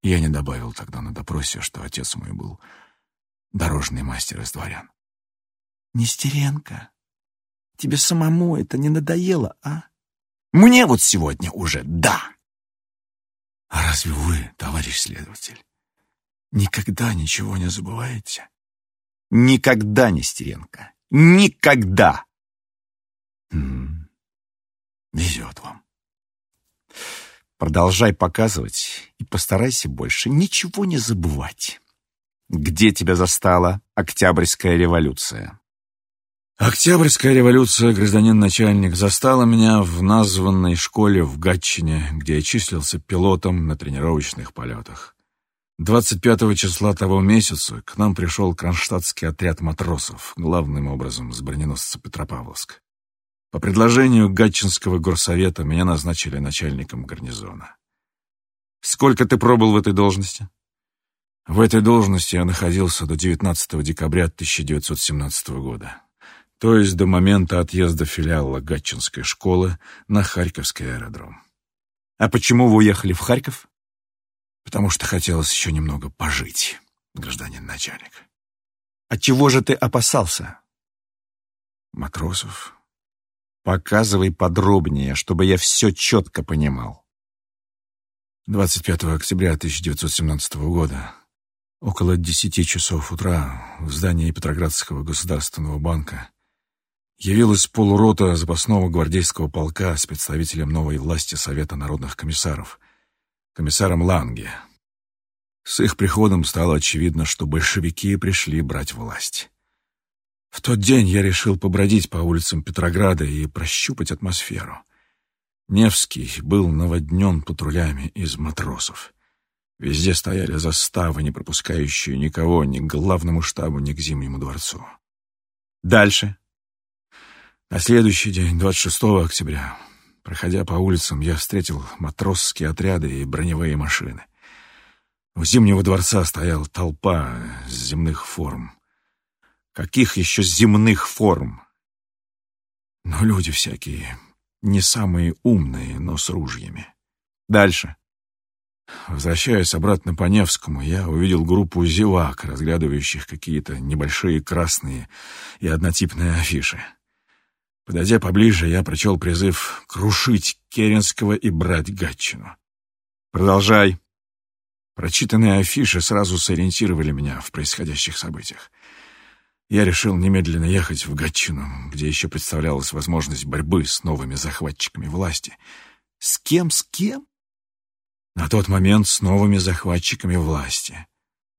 я не добавил тогда на допросе, что отец мой был дорожный мастер из дворян.
Нестеренко, тебе самому это не надоело, а? Мне вот сегодня уже да.
А разве вы, товарищ следователь, никогда ничего не забываете?
Никогда, Нестеренко, никогда.
М -м, везет вам.
Продолжай показывать и постарайся больше ничего не забывать. Где тебя застала Октябрьская революция?
Октябрьская революция, гражданин-начальник, застала меня в названной школе в Гатчине, где я числился пилотом на тренировочных полетах. 25 числа того месяца к нам пришел кронштадтский отряд матросов, главным образом с броненосца Петропавловск. По предложению Гатчинского горсовета меня назначили начальником гарнизона.
Сколько ты пробыл в этой должности?
В этой должности я находился до 19 декабря 1917 года, то есть до момента отъезда филиала Гатчинской школы на Харьковский аэродром.
А почему вы уехали в Харьков?
Потому что хотелось еще немного пожить, гражданин начальник.
А чего же ты опасался?
Матросов,
Показывай подробнее, чтобы я все четко понимал.
25 октября 1917 года, около 10 часов утра, в здании Петроградского государственного банка явилась полурота запасного гвардейского полка с представителем новой власти Совета народных комиссаров, комиссаром Ланге. С их приходом стало очевидно, что большевики пришли брать власть. В тот день я решил побродить по улицам Петрограда и прощупать атмосферу. Невский был наводнен патрулями из матросов. Везде стояли заставы, не пропускающие никого ни к главному штабу, ни к Зимнему дворцу.
Дальше.
На следующий день, 26 октября, проходя по улицам, я встретил матросские отряды и броневые машины. У Зимнего дворца стояла толпа земных форм.
Каких еще земных форм?
Но люди всякие, не самые умные, но с ружьями.
Дальше.
Возвращаясь обратно по Невскому, я увидел группу зевак, разглядывающих какие-то небольшие красные и однотипные афиши. Подойдя поближе, я прочел призыв крушить Керенского и брать Гатчину.
Продолжай.
Прочитанные афиши сразу сориентировали меня в происходящих событиях. Я решил немедленно ехать в Гатчину, где еще представлялась возможность борьбы с новыми захватчиками власти.
С кем, с кем?
На тот момент с новыми захватчиками власти.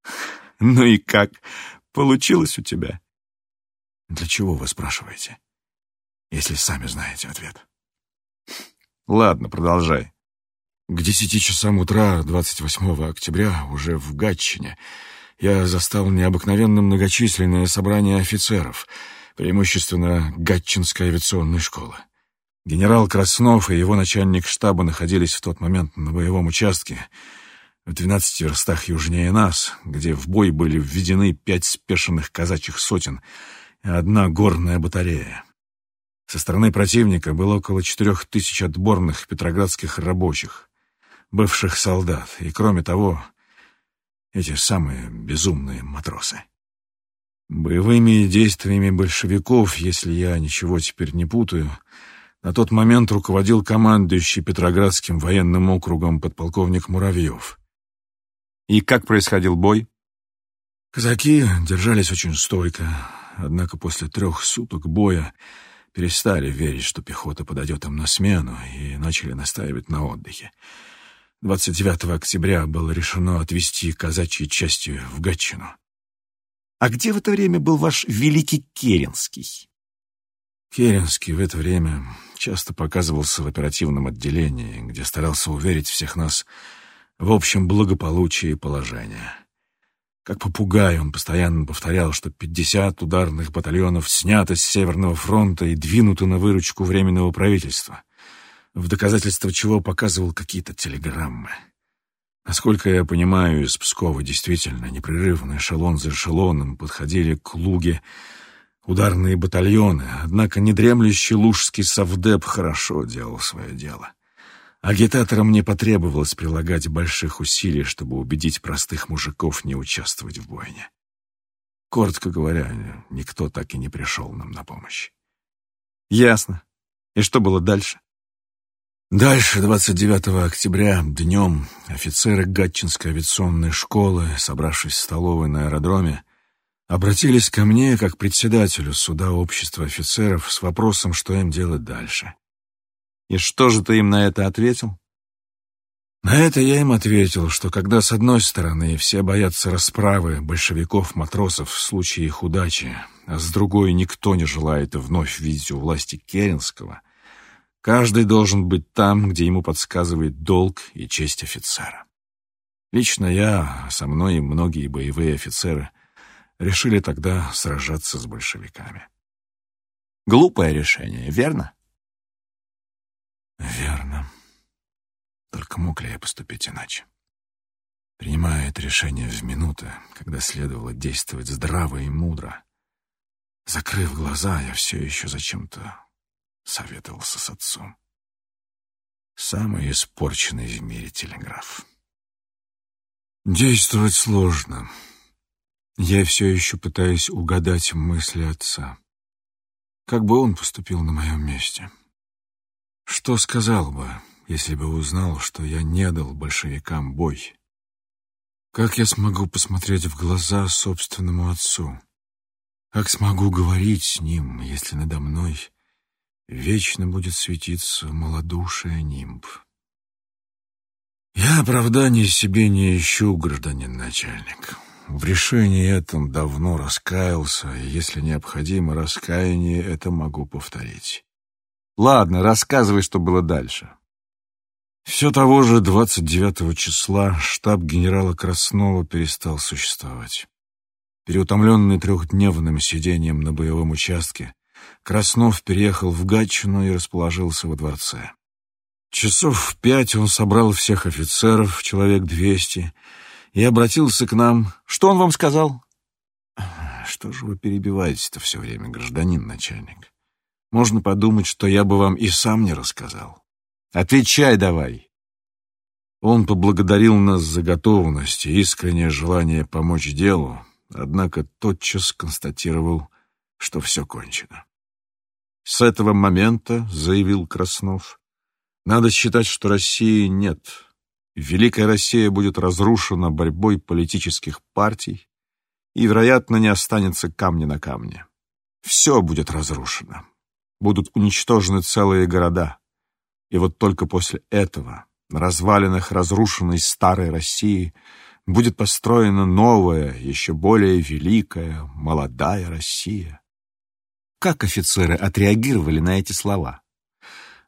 *laughs*
Ну и как? Получилось у тебя?
Для чего вы спрашиваете, если сами знаете ответ?
Ладно, продолжай.
К десяти часам утра 28 октября уже в Гатчине я застал необыкновенно многочисленное собрание офицеров, преимущественно Гатчинской авиационной школы. Генерал Краснов и его начальник штаба находились в тот момент на боевом участке в 12 верстах южнее нас, где в бой были введены пять спешенных казачьих сотен и одна горная батарея. Со стороны противника было около четырех тысяч отборных петроградских рабочих, бывших солдат, и, кроме того, эти самые безумные матросы. Боевыми действиями большевиков, если я ничего теперь не путаю, на тот момент руководил командующий Петроградским военным округом подполковник Муравьев.
И как происходил бой?
Казаки держались очень стойко, однако после трех суток боя перестали верить, что пехота подойдет им на смену, и начали настаивать на отдыхе. 29 октября было решено отвести казачьи части в Гатчину.
А где в это время был ваш великий Керенский?
Керенский в это время часто показывался в оперативном отделении, где старался уверить всех нас в общем благополучии положения. Как попугай он постоянно повторял, что 50 ударных батальонов снято с Северного фронта и двинуты на выручку Временного правительства в доказательство чего показывал какие-то телеграммы. Насколько я понимаю, из Пскова действительно непрерывно эшелон за эшелоном подходили к Луге ударные батальоны, однако недремлющий лужский совдеп хорошо делал свое дело. Агитаторам не потребовалось прилагать больших усилий, чтобы убедить простых мужиков не участвовать в бойне. Коротко говоря, никто так и не пришел нам на помощь.
Ясно. И что было дальше?
Дальше, 29 октября, днем, офицеры Гатчинской авиационной школы, собравшись в столовой на аэродроме, обратились ко мне, как председателю суда общества офицеров, с вопросом, что им делать дальше.
И что же ты им на это ответил?
На это я им ответил, что когда с одной стороны все боятся расправы большевиков-матросов в случае их удачи, а с другой никто не желает вновь видеть у власти Керенского — Каждый должен быть там, где ему подсказывает долг и честь офицера. Лично я, со мной и многие боевые офицеры решили тогда сражаться с большевиками.
Глупое решение, верно?
Верно. Только мог ли я поступить иначе? Принимая это решение в минуты, когда следовало действовать здраво и мудро, закрыв глаза, я все еще зачем-то советовался с отцом. Самый испорченный в мире телеграф. Действовать сложно. Я все еще пытаюсь угадать мысли отца. Как бы он поступил на моем месте? Что сказал бы, если бы узнал, что я не дал большевикам бой? Как я смогу посмотреть в глаза собственному отцу? Как смогу говорить с ним, если надо мной вечно будет светиться малодушие нимб. Я оправданий себе не ищу, гражданин начальник. В решении этом давно раскаялся, и если необходимо раскаяние, это могу повторить.
Ладно, рассказывай, что было дальше.
Все того же 29 числа штаб генерала Краснова перестал существовать. Переутомленный трехдневным сидением на боевом участке, Краснов переехал в Гатчину и расположился во дворце. Часов в пять он собрал всех офицеров, человек двести, и обратился к нам.
Что он вам сказал?
Что же вы перебиваете-то все время, гражданин начальник? Можно подумать, что я бы вам и сам не рассказал.
Отвечай давай.
Он поблагодарил нас за готовность и искреннее желание помочь делу, однако тотчас констатировал, что все кончено. С этого момента, заявил Краснов, надо считать, что России нет. Великая Россия будет разрушена борьбой политических партий, и, вероятно, не останется камня на камне. Все будет разрушено. Будут уничтожены целые города. И вот только после этого, на развалинах разрушенной старой России, будет построена новая, еще более великая, молодая Россия.
Как офицеры отреагировали на эти слова?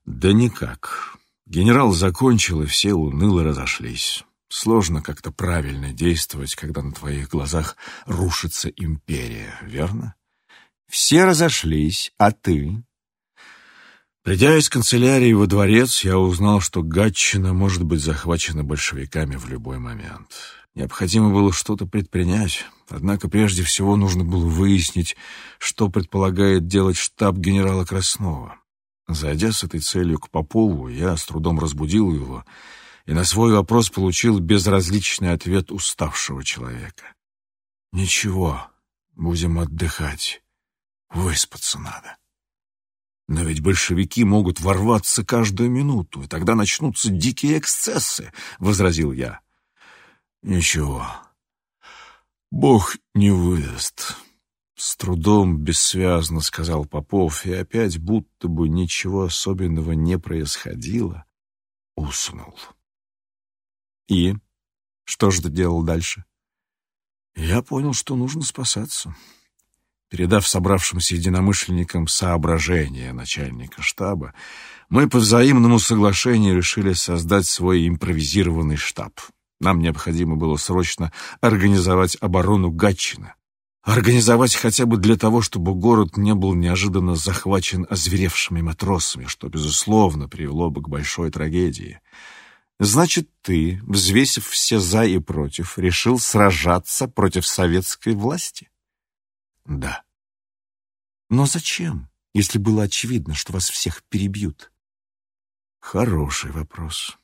Да никак. Генерал закончил, и все уныло разошлись. Сложно как-то правильно действовать, когда на твоих глазах рушится империя, верно?
Все разошлись, а ты?
Придя из канцелярии во дворец, я узнал, что Гатчина может быть захвачена большевиками в любой момент. Необходимо было что-то предпринять, однако прежде всего нужно было выяснить, что предполагает делать штаб генерала Краснова. Зайдя с этой целью к Попову, я с трудом разбудил его и на свой вопрос получил безразличный ответ уставшего человека. «Ничего, будем отдыхать, выспаться надо». Но ведь большевики могут ворваться каждую минуту, и тогда начнутся дикие эксцессы, — возразил я. Ничего, Бог не выдаст. С трудом, бессвязно сказал Попов, и опять будто бы ничего особенного не происходило, уснул.
И что же ты делал дальше?
Я понял, что нужно спасаться. Передав собравшимся единомышленникам соображения начальника штаба, мы по взаимному соглашению решили создать свой импровизированный штаб. Нам необходимо было срочно организовать оборону Гатчина. Организовать хотя бы для того, чтобы город не был неожиданно захвачен озверевшими матросами, что, безусловно, привело бы к большой трагедии. Значит, ты, взвесив все «за» и «против», решил сражаться против советской власти?
Да. Но зачем, если было очевидно, что вас всех перебьют?
Хороший вопрос.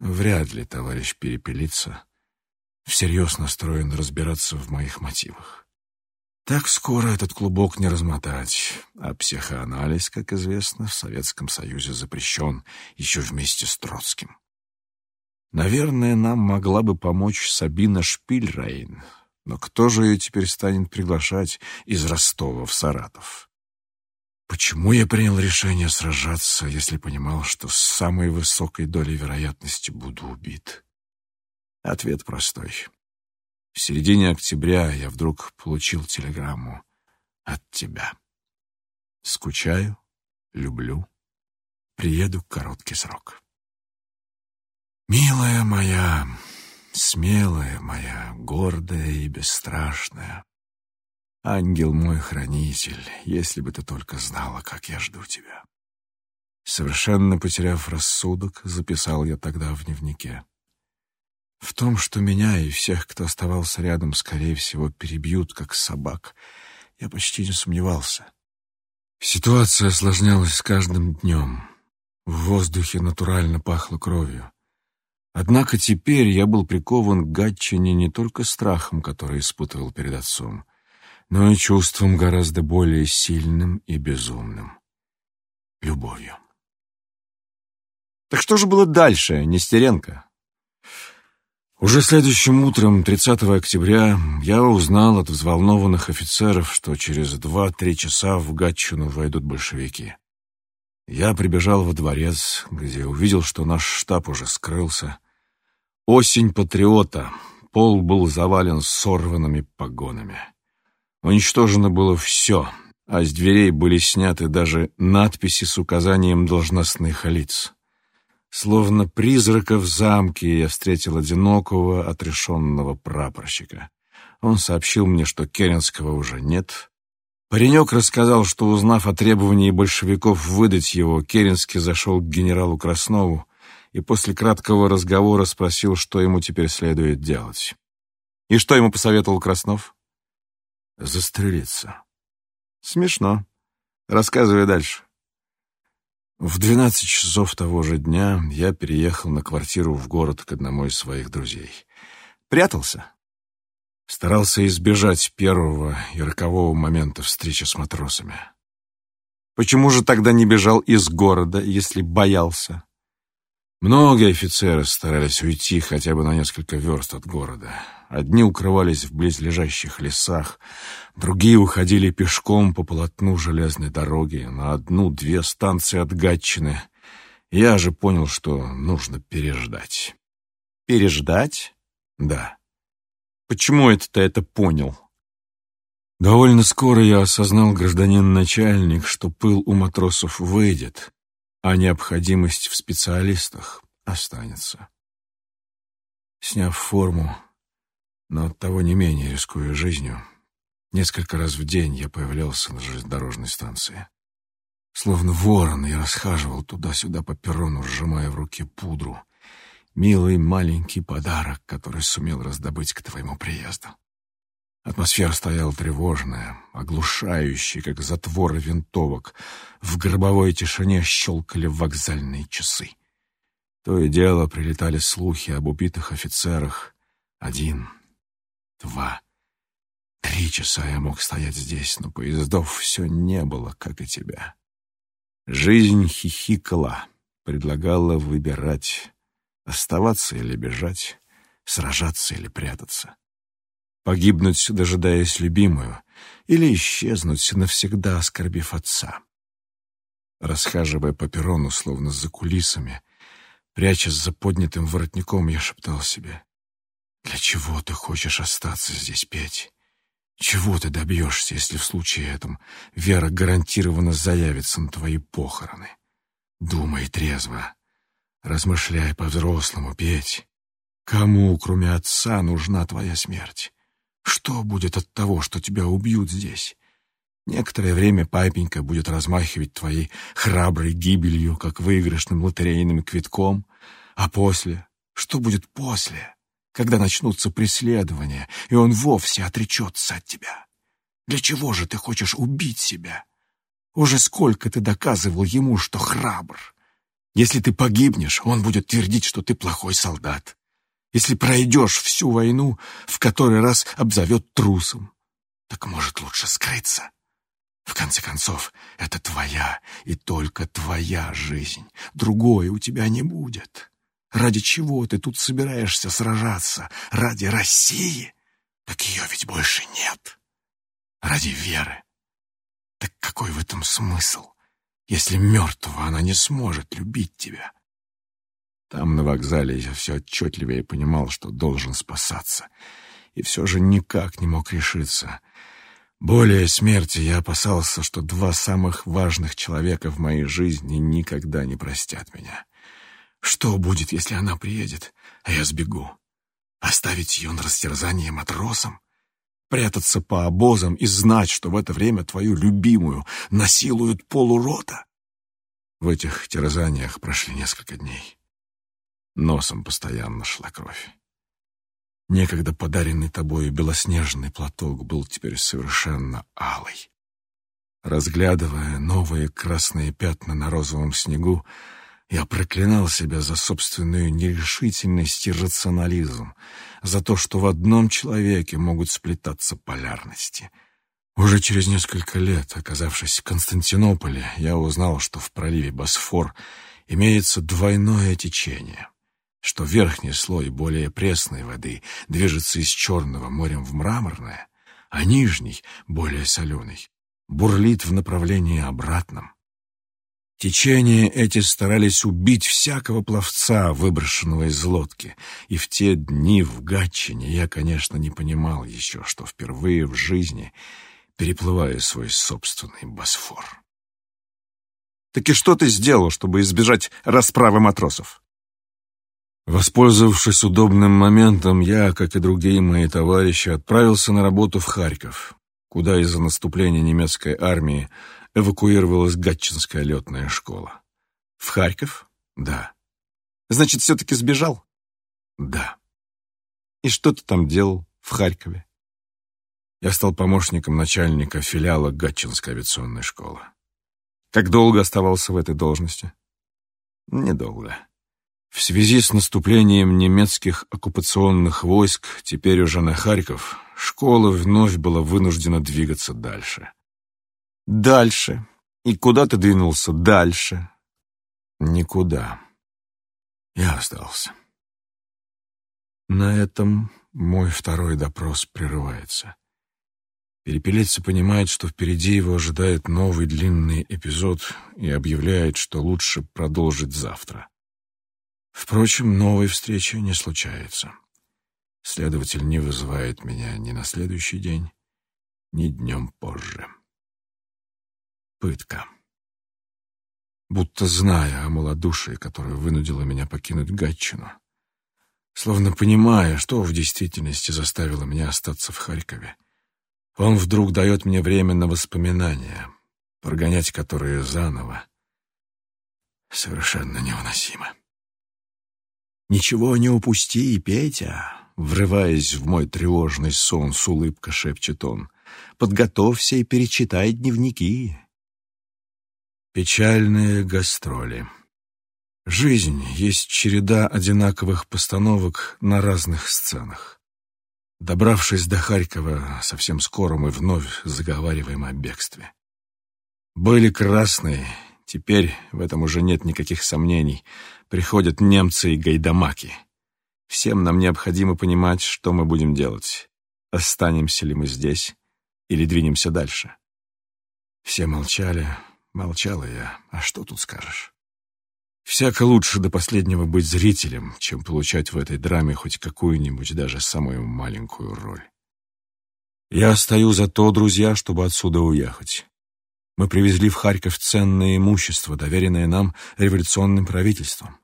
Вряд ли товарищ Перепелица всерьез настроен разбираться в моих мотивах. Так скоро этот клубок не размотать, а психоанализ, как известно, в Советском Союзе запрещен еще вместе с Троцким. Наверное, нам могла бы помочь Сабина Шпильрейн, но кто же ее теперь станет приглашать из Ростова в Саратов? Почему я принял решение сражаться, если понимал, что с самой высокой долей вероятности буду убит? Ответ простой. В середине октября я вдруг получил телеграмму от тебя. Скучаю, люблю, приеду короткий срок. Милая моя, смелая моя, гордая и бесстрашная, Ангел мой хранитель, если бы ты только знала, как я жду тебя. Совершенно потеряв рассудок, записал я тогда в дневнике. В том, что меня и всех, кто оставался рядом, скорее всего, перебьют, как собак, я почти не сомневался. Ситуация осложнялась с каждым днем. В воздухе натурально пахло кровью. Однако теперь я был прикован к Гатчине не только страхом, который испытывал перед отцом, но и чувством гораздо более сильным и безумным — любовью.
Так что же было дальше, Нестеренко?
Уже следующим утром, 30 октября, я узнал от взволнованных офицеров, что через два-три часа в Гатчину войдут большевики. Я прибежал во дворец, где увидел, что наш штаб уже скрылся. Осень патриота, пол был завален сорванными погонами. Уничтожено было все, а с дверей были сняты даже надписи с указанием должностных лиц. Словно призрака в замке я встретил одинокого, отрешенного прапорщика. Он сообщил мне, что Керенского уже нет. Паренек рассказал, что, узнав о требовании большевиков выдать его, Керенский зашел к генералу Краснову и после краткого разговора спросил, что ему теперь следует делать.
И что ему посоветовал Краснов?
Застрелиться.
Смешно. Рассказывай дальше.
В двенадцать часов того же дня я переехал на квартиру в город к одному из своих друзей.
Прятался?
Старался избежать первого и рокового момента встречи с матросами.
Почему же тогда не бежал из города, если боялся?
Многие офицеры старались уйти хотя бы на несколько верст от города. Одни укрывались в близлежащих лесах, другие уходили пешком по полотну железной дороги на одну-две станции от Гатчины. Я же понял, что нужно переждать.
Переждать?
Да.
Почему это ты это понял?
Довольно скоро я осознал, гражданин-начальник, что пыл у матросов выйдет, а необходимость в специалистах останется. Сняв форму, но оттого не менее рискуя жизнью, несколько раз в день я появлялся на железнодорожной станции. Словно ворон я расхаживал туда-сюда по перрону, сжимая в руке пудру. Милый маленький подарок, который сумел раздобыть к твоему приезду. Атмосфера стояла тревожная, оглушающая, как затворы винтовок. В гробовой тишине щелкали вокзальные часы. То и дело прилетали слухи об убитых офицерах. Один, два, три часа я мог стоять здесь, но поездов все не было, как и тебя. Жизнь хихикала, предлагала выбирать, оставаться или бежать, сражаться или прятаться погибнуть, дожидаясь любимую, или исчезнуть, навсегда оскорбив отца. Расхаживая по перрону, словно за кулисами, прячась за поднятым воротником, я шептал себе, «Для чего ты хочешь остаться здесь петь? Чего ты добьешься, если в случае этом Вера гарантированно заявится на твои похороны? Думай трезво, размышляй по-взрослому, петь. Кому, кроме отца, нужна твоя смерть? Что будет от того, что тебя убьют здесь? Некоторое время папенька будет размахивать твоей храброй гибелью, как выигрышным лотерейным квитком. А после? Что будет после, когда начнутся преследования, и он вовсе отречется от тебя? Для чего же ты хочешь убить себя? Уже сколько ты доказывал ему, что храбр? Если ты погибнешь, он будет твердить, что ты плохой солдат если пройдешь всю войну, в который раз обзовет трусом. Так может лучше скрыться. В конце концов, это твоя и только твоя жизнь. Другое у тебя не будет. Ради чего ты тут собираешься сражаться? Ради России? Так ее ведь больше нет. Ради веры. Так какой в этом смысл, если мертвого она не сможет любить тебя? Там, на вокзале, я все отчетливее понимал, что должен спасаться. И все же никак не мог решиться. Более смерти я опасался, что два самых важных человека в моей жизни никогда не простят меня. Что будет, если она приедет, а я сбегу? Оставить ее на растерзание матросам? Прятаться по обозам и знать, что в это время твою любимую насилуют полурота? В этих терзаниях прошли несколько дней. Носом постоянно шла кровь. Некогда подаренный тобою белоснежный платок был теперь совершенно алый. Разглядывая новые красные пятна на розовом снегу, я проклинал себя за собственную нерешительность и рационализм, за то, что в одном человеке могут сплетаться полярности. Уже через несколько лет, оказавшись в Константинополе, я узнал, что в проливе Босфор имеется двойное течение — что верхний слой более пресной воды движется из Черного морем в Мраморное, а нижний, более соленый, бурлит в направлении обратном. Течения эти старались убить всякого пловца, выброшенного из лодки, и в те дни в Гатчине я, конечно, не понимал еще, что впервые в жизни переплываю свой собственный Босфор.
«Так и что ты сделал, чтобы избежать расправы матросов?»
Воспользовавшись удобным моментом, я, как и другие мои товарищи, отправился на работу в Харьков, куда из-за наступления немецкой армии эвакуировалась Гатчинская летная школа.
В Харьков?
Да.
Значит, все-таки сбежал?
Да.
И что ты там делал в Харькове?
Я стал помощником начальника филиала Гатчинской авиационной школы.
Как долго оставался в этой должности?
Недолго. В связи с наступлением немецких оккупационных войск, теперь уже на Харьков, школа вновь была вынуждена двигаться дальше.
Дальше? И куда ты двинулся дальше?
Никуда. Я остался. На этом мой второй допрос прерывается. Перепелица понимает, что впереди его ожидает новый длинный эпизод и объявляет, что лучше продолжить завтра. Впрочем, новой встречи не случается. Следователь не вызывает меня ни на следующий день, ни днем позже. Пытка. Будто зная о малодушии, которое вынудило меня покинуть Гатчину, словно понимая, что в действительности заставило меня остаться в Харькове, он вдруг дает мне время на воспоминания, прогонять которые заново совершенно невыносимо. «Ничего не упусти, Петя!» Врываясь в мой тревожный сон, с улыбкой шепчет он. «Подготовься и перечитай дневники». Печальные гастроли. Жизнь есть череда одинаковых постановок на разных сценах. Добравшись до Харькова, совсем скоро мы вновь заговариваем о бегстве. Были красные, теперь в этом уже нет никаких сомнений. Приходят немцы и гайдамаки. Всем нам необходимо понимать, что мы будем делать. Останемся ли мы здесь или двинемся дальше? Все молчали, молчала я. А что тут скажешь? Всяко лучше до последнего быть зрителем, чем получать в этой драме хоть какую-нибудь, даже самую маленькую роль. Я стою за то, друзья, чтобы отсюда уехать. Мы привезли в Харьков ценное имущество, доверенное нам революционным правительством.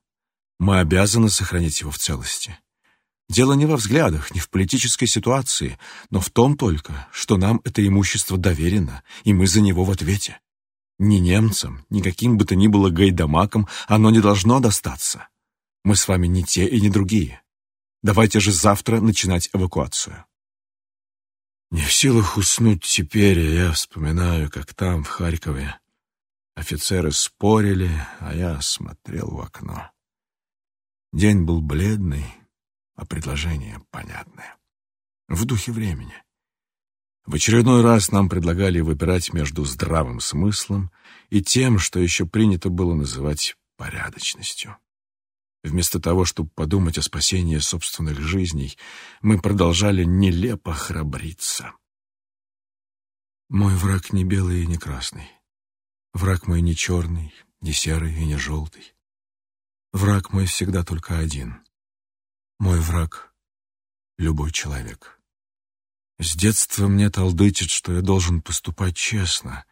Мы обязаны сохранить его в целости. Дело не во взглядах, не в политической ситуации, но в том только, что нам это имущество доверено, и мы за него в ответе. Ни немцам, ни каким бы то ни было гайдамакам оно не должно достаться. Мы с вами не те и не другие. Давайте же завтра начинать эвакуацию. Не в силах уснуть теперь, я вспоминаю, как там, в Харькове, офицеры спорили, а я смотрел в окно. День был бледный, а предложение понятное. В духе времени. В очередной раз нам предлагали выбирать между здравым смыслом и тем, что еще принято было называть порядочностью. Вместо того, чтобы подумать о спасении собственных жизней, мы продолжали нелепо храбриться. Мой враг не белый и не красный. Враг мой не черный, не серый и не желтый. Враг мой всегда только один. Мой враг — любой человек. С детства мне толдычит, что я должен поступать честно.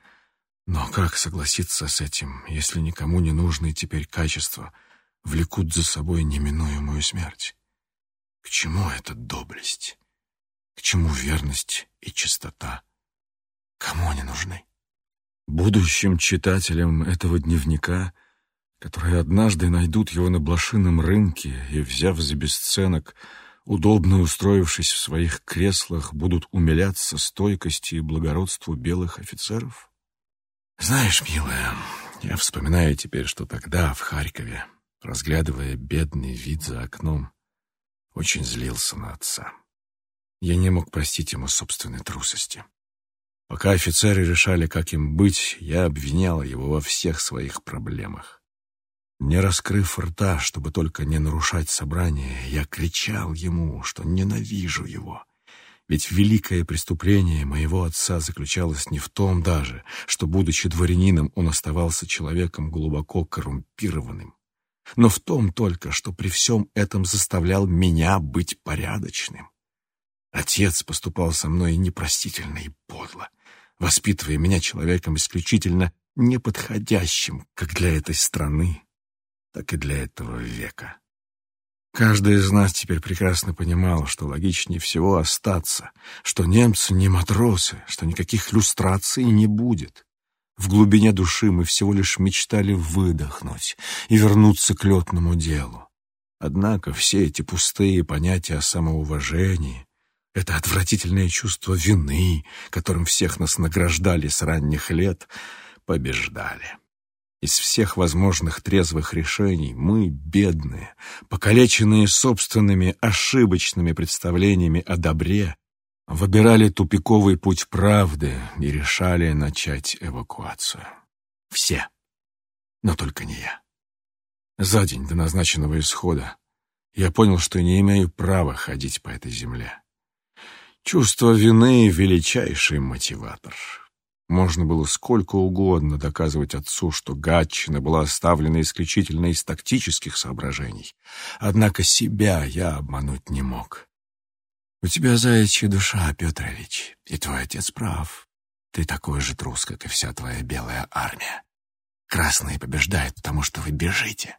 Но как согласиться с этим, если никому не нужные теперь качества влекут за собой неминуемую смерть? К чему эта доблесть? К чему верность и чистота? Кому они нужны? Будущим читателям этого дневника, которые однажды найдут его на блошином рынке и, взяв за бесценок, удобно устроившись в своих креслах, будут умиляться стойкости и благородству белых офицеров? Знаешь, милая, я вспоминаю теперь, что тогда, в Харькове, разглядывая бедный вид за окном, очень злился на отца. Я не мог простить ему собственной трусости. Пока офицеры решали, как им быть, я обвинял его во всех своих проблемах. Не раскрыв рта, чтобы только не нарушать собрание, я кричал ему, что ненавижу его. Ведь великое преступление моего отца заключалось не в том даже, что, будучи дворянином, он оставался человеком глубоко коррумпированным, но в том только, что при всем этом заставлял меня быть порядочным. Отец поступал со мной непростительно и подло, воспитывая меня человеком исключительно неподходящим как для этой страны, так и для этого века. Каждый из нас теперь прекрасно понимал, что логичнее всего остаться, что немцы не матросы, что никаких люстраций не будет. В глубине души мы всего лишь мечтали выдохнуть и вернуться к летному делу. Однако все эти пустые понятия о самоуважении, это отвратительное чувство вины, которым всех нас награждали с ранних лет, побеждали. Из всех возможных трезвых решений мы, бедные, покалеченные собственными ошибочными представлениями о добре, выбирали тупиковый путь правды и решали начать эвакуацию. Все, но только не я. За день до назначенного исхода Я понял, что не имею права ходить по этой земле. Чувство вины — величайший мотиватор. Можно было сколько угодно доказывать отцу, что Гатчина была оставлена исключительно из тактических соображений. Однако себя я обмануть не мог. У тебя заячья душа, Петр Ильич, и твой отец прав. Ты такой же трус, как и вся твоя белая армия. Красные побеждают, потому что вы бежите.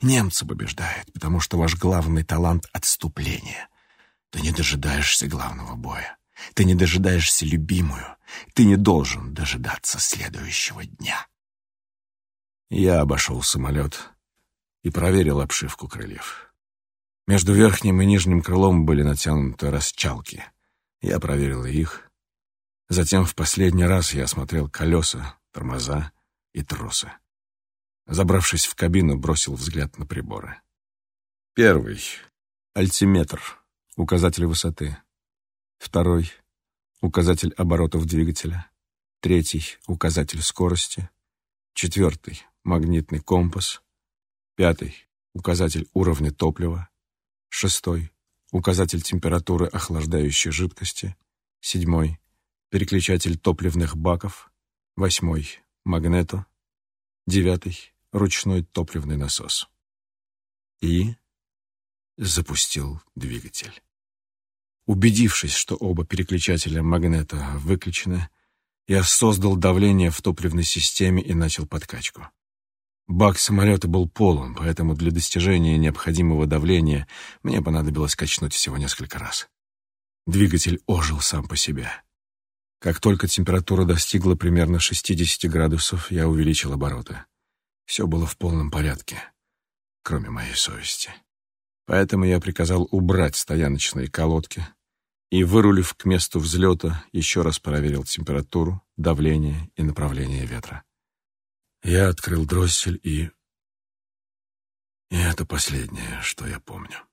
Немцы побеждают, потому что ваш главный талант — отступление. Ты не дожидаешься главного боя. Ты не дожидаешься любимую. Ты не должен дожидаться следующего дня. Я обошел самолет и проверил обшивку крыльев. Между верхним и нижним крылом были натянуты расчалки. Я проверил их. Затем в последний раз я осмотрел колеса, тормоза и тросы. Забравшись в кабину, бросил взгляд на приборы. Первый — альтиметр, указатель высоты. Второй — указатель оборотов двигателя. Третий — указатель скорости. Четвертый — магнитный компас. Пятый — указатель уровня топлива. Шестой — указатель температуры охлаждающей жидкости. Седьмой — переключатель топливных баков. Восьмой — магнето. Девятый — ручной топливный насос. И запустил двигатель. Убедившись, что оба переключателя магнета выключены, я создал давление в топливной системе и начал подкачку. Бак самолета был полон, поэтому для достижения необходимого давления мне понадобилось качнуть всего несколько раз. Двигатель ожил сам по себе. Как только температура достигла примерно 60 градусов, я увеличил обороты. Все было в полном порядке, кроме моей совести. Поэтому я приказал убрать стояночные колодки и, вырулив к месту взлета, еще раз проверил температуру, давление и направление ветра. Я открыл дроссель и... И это последнее, что я помню.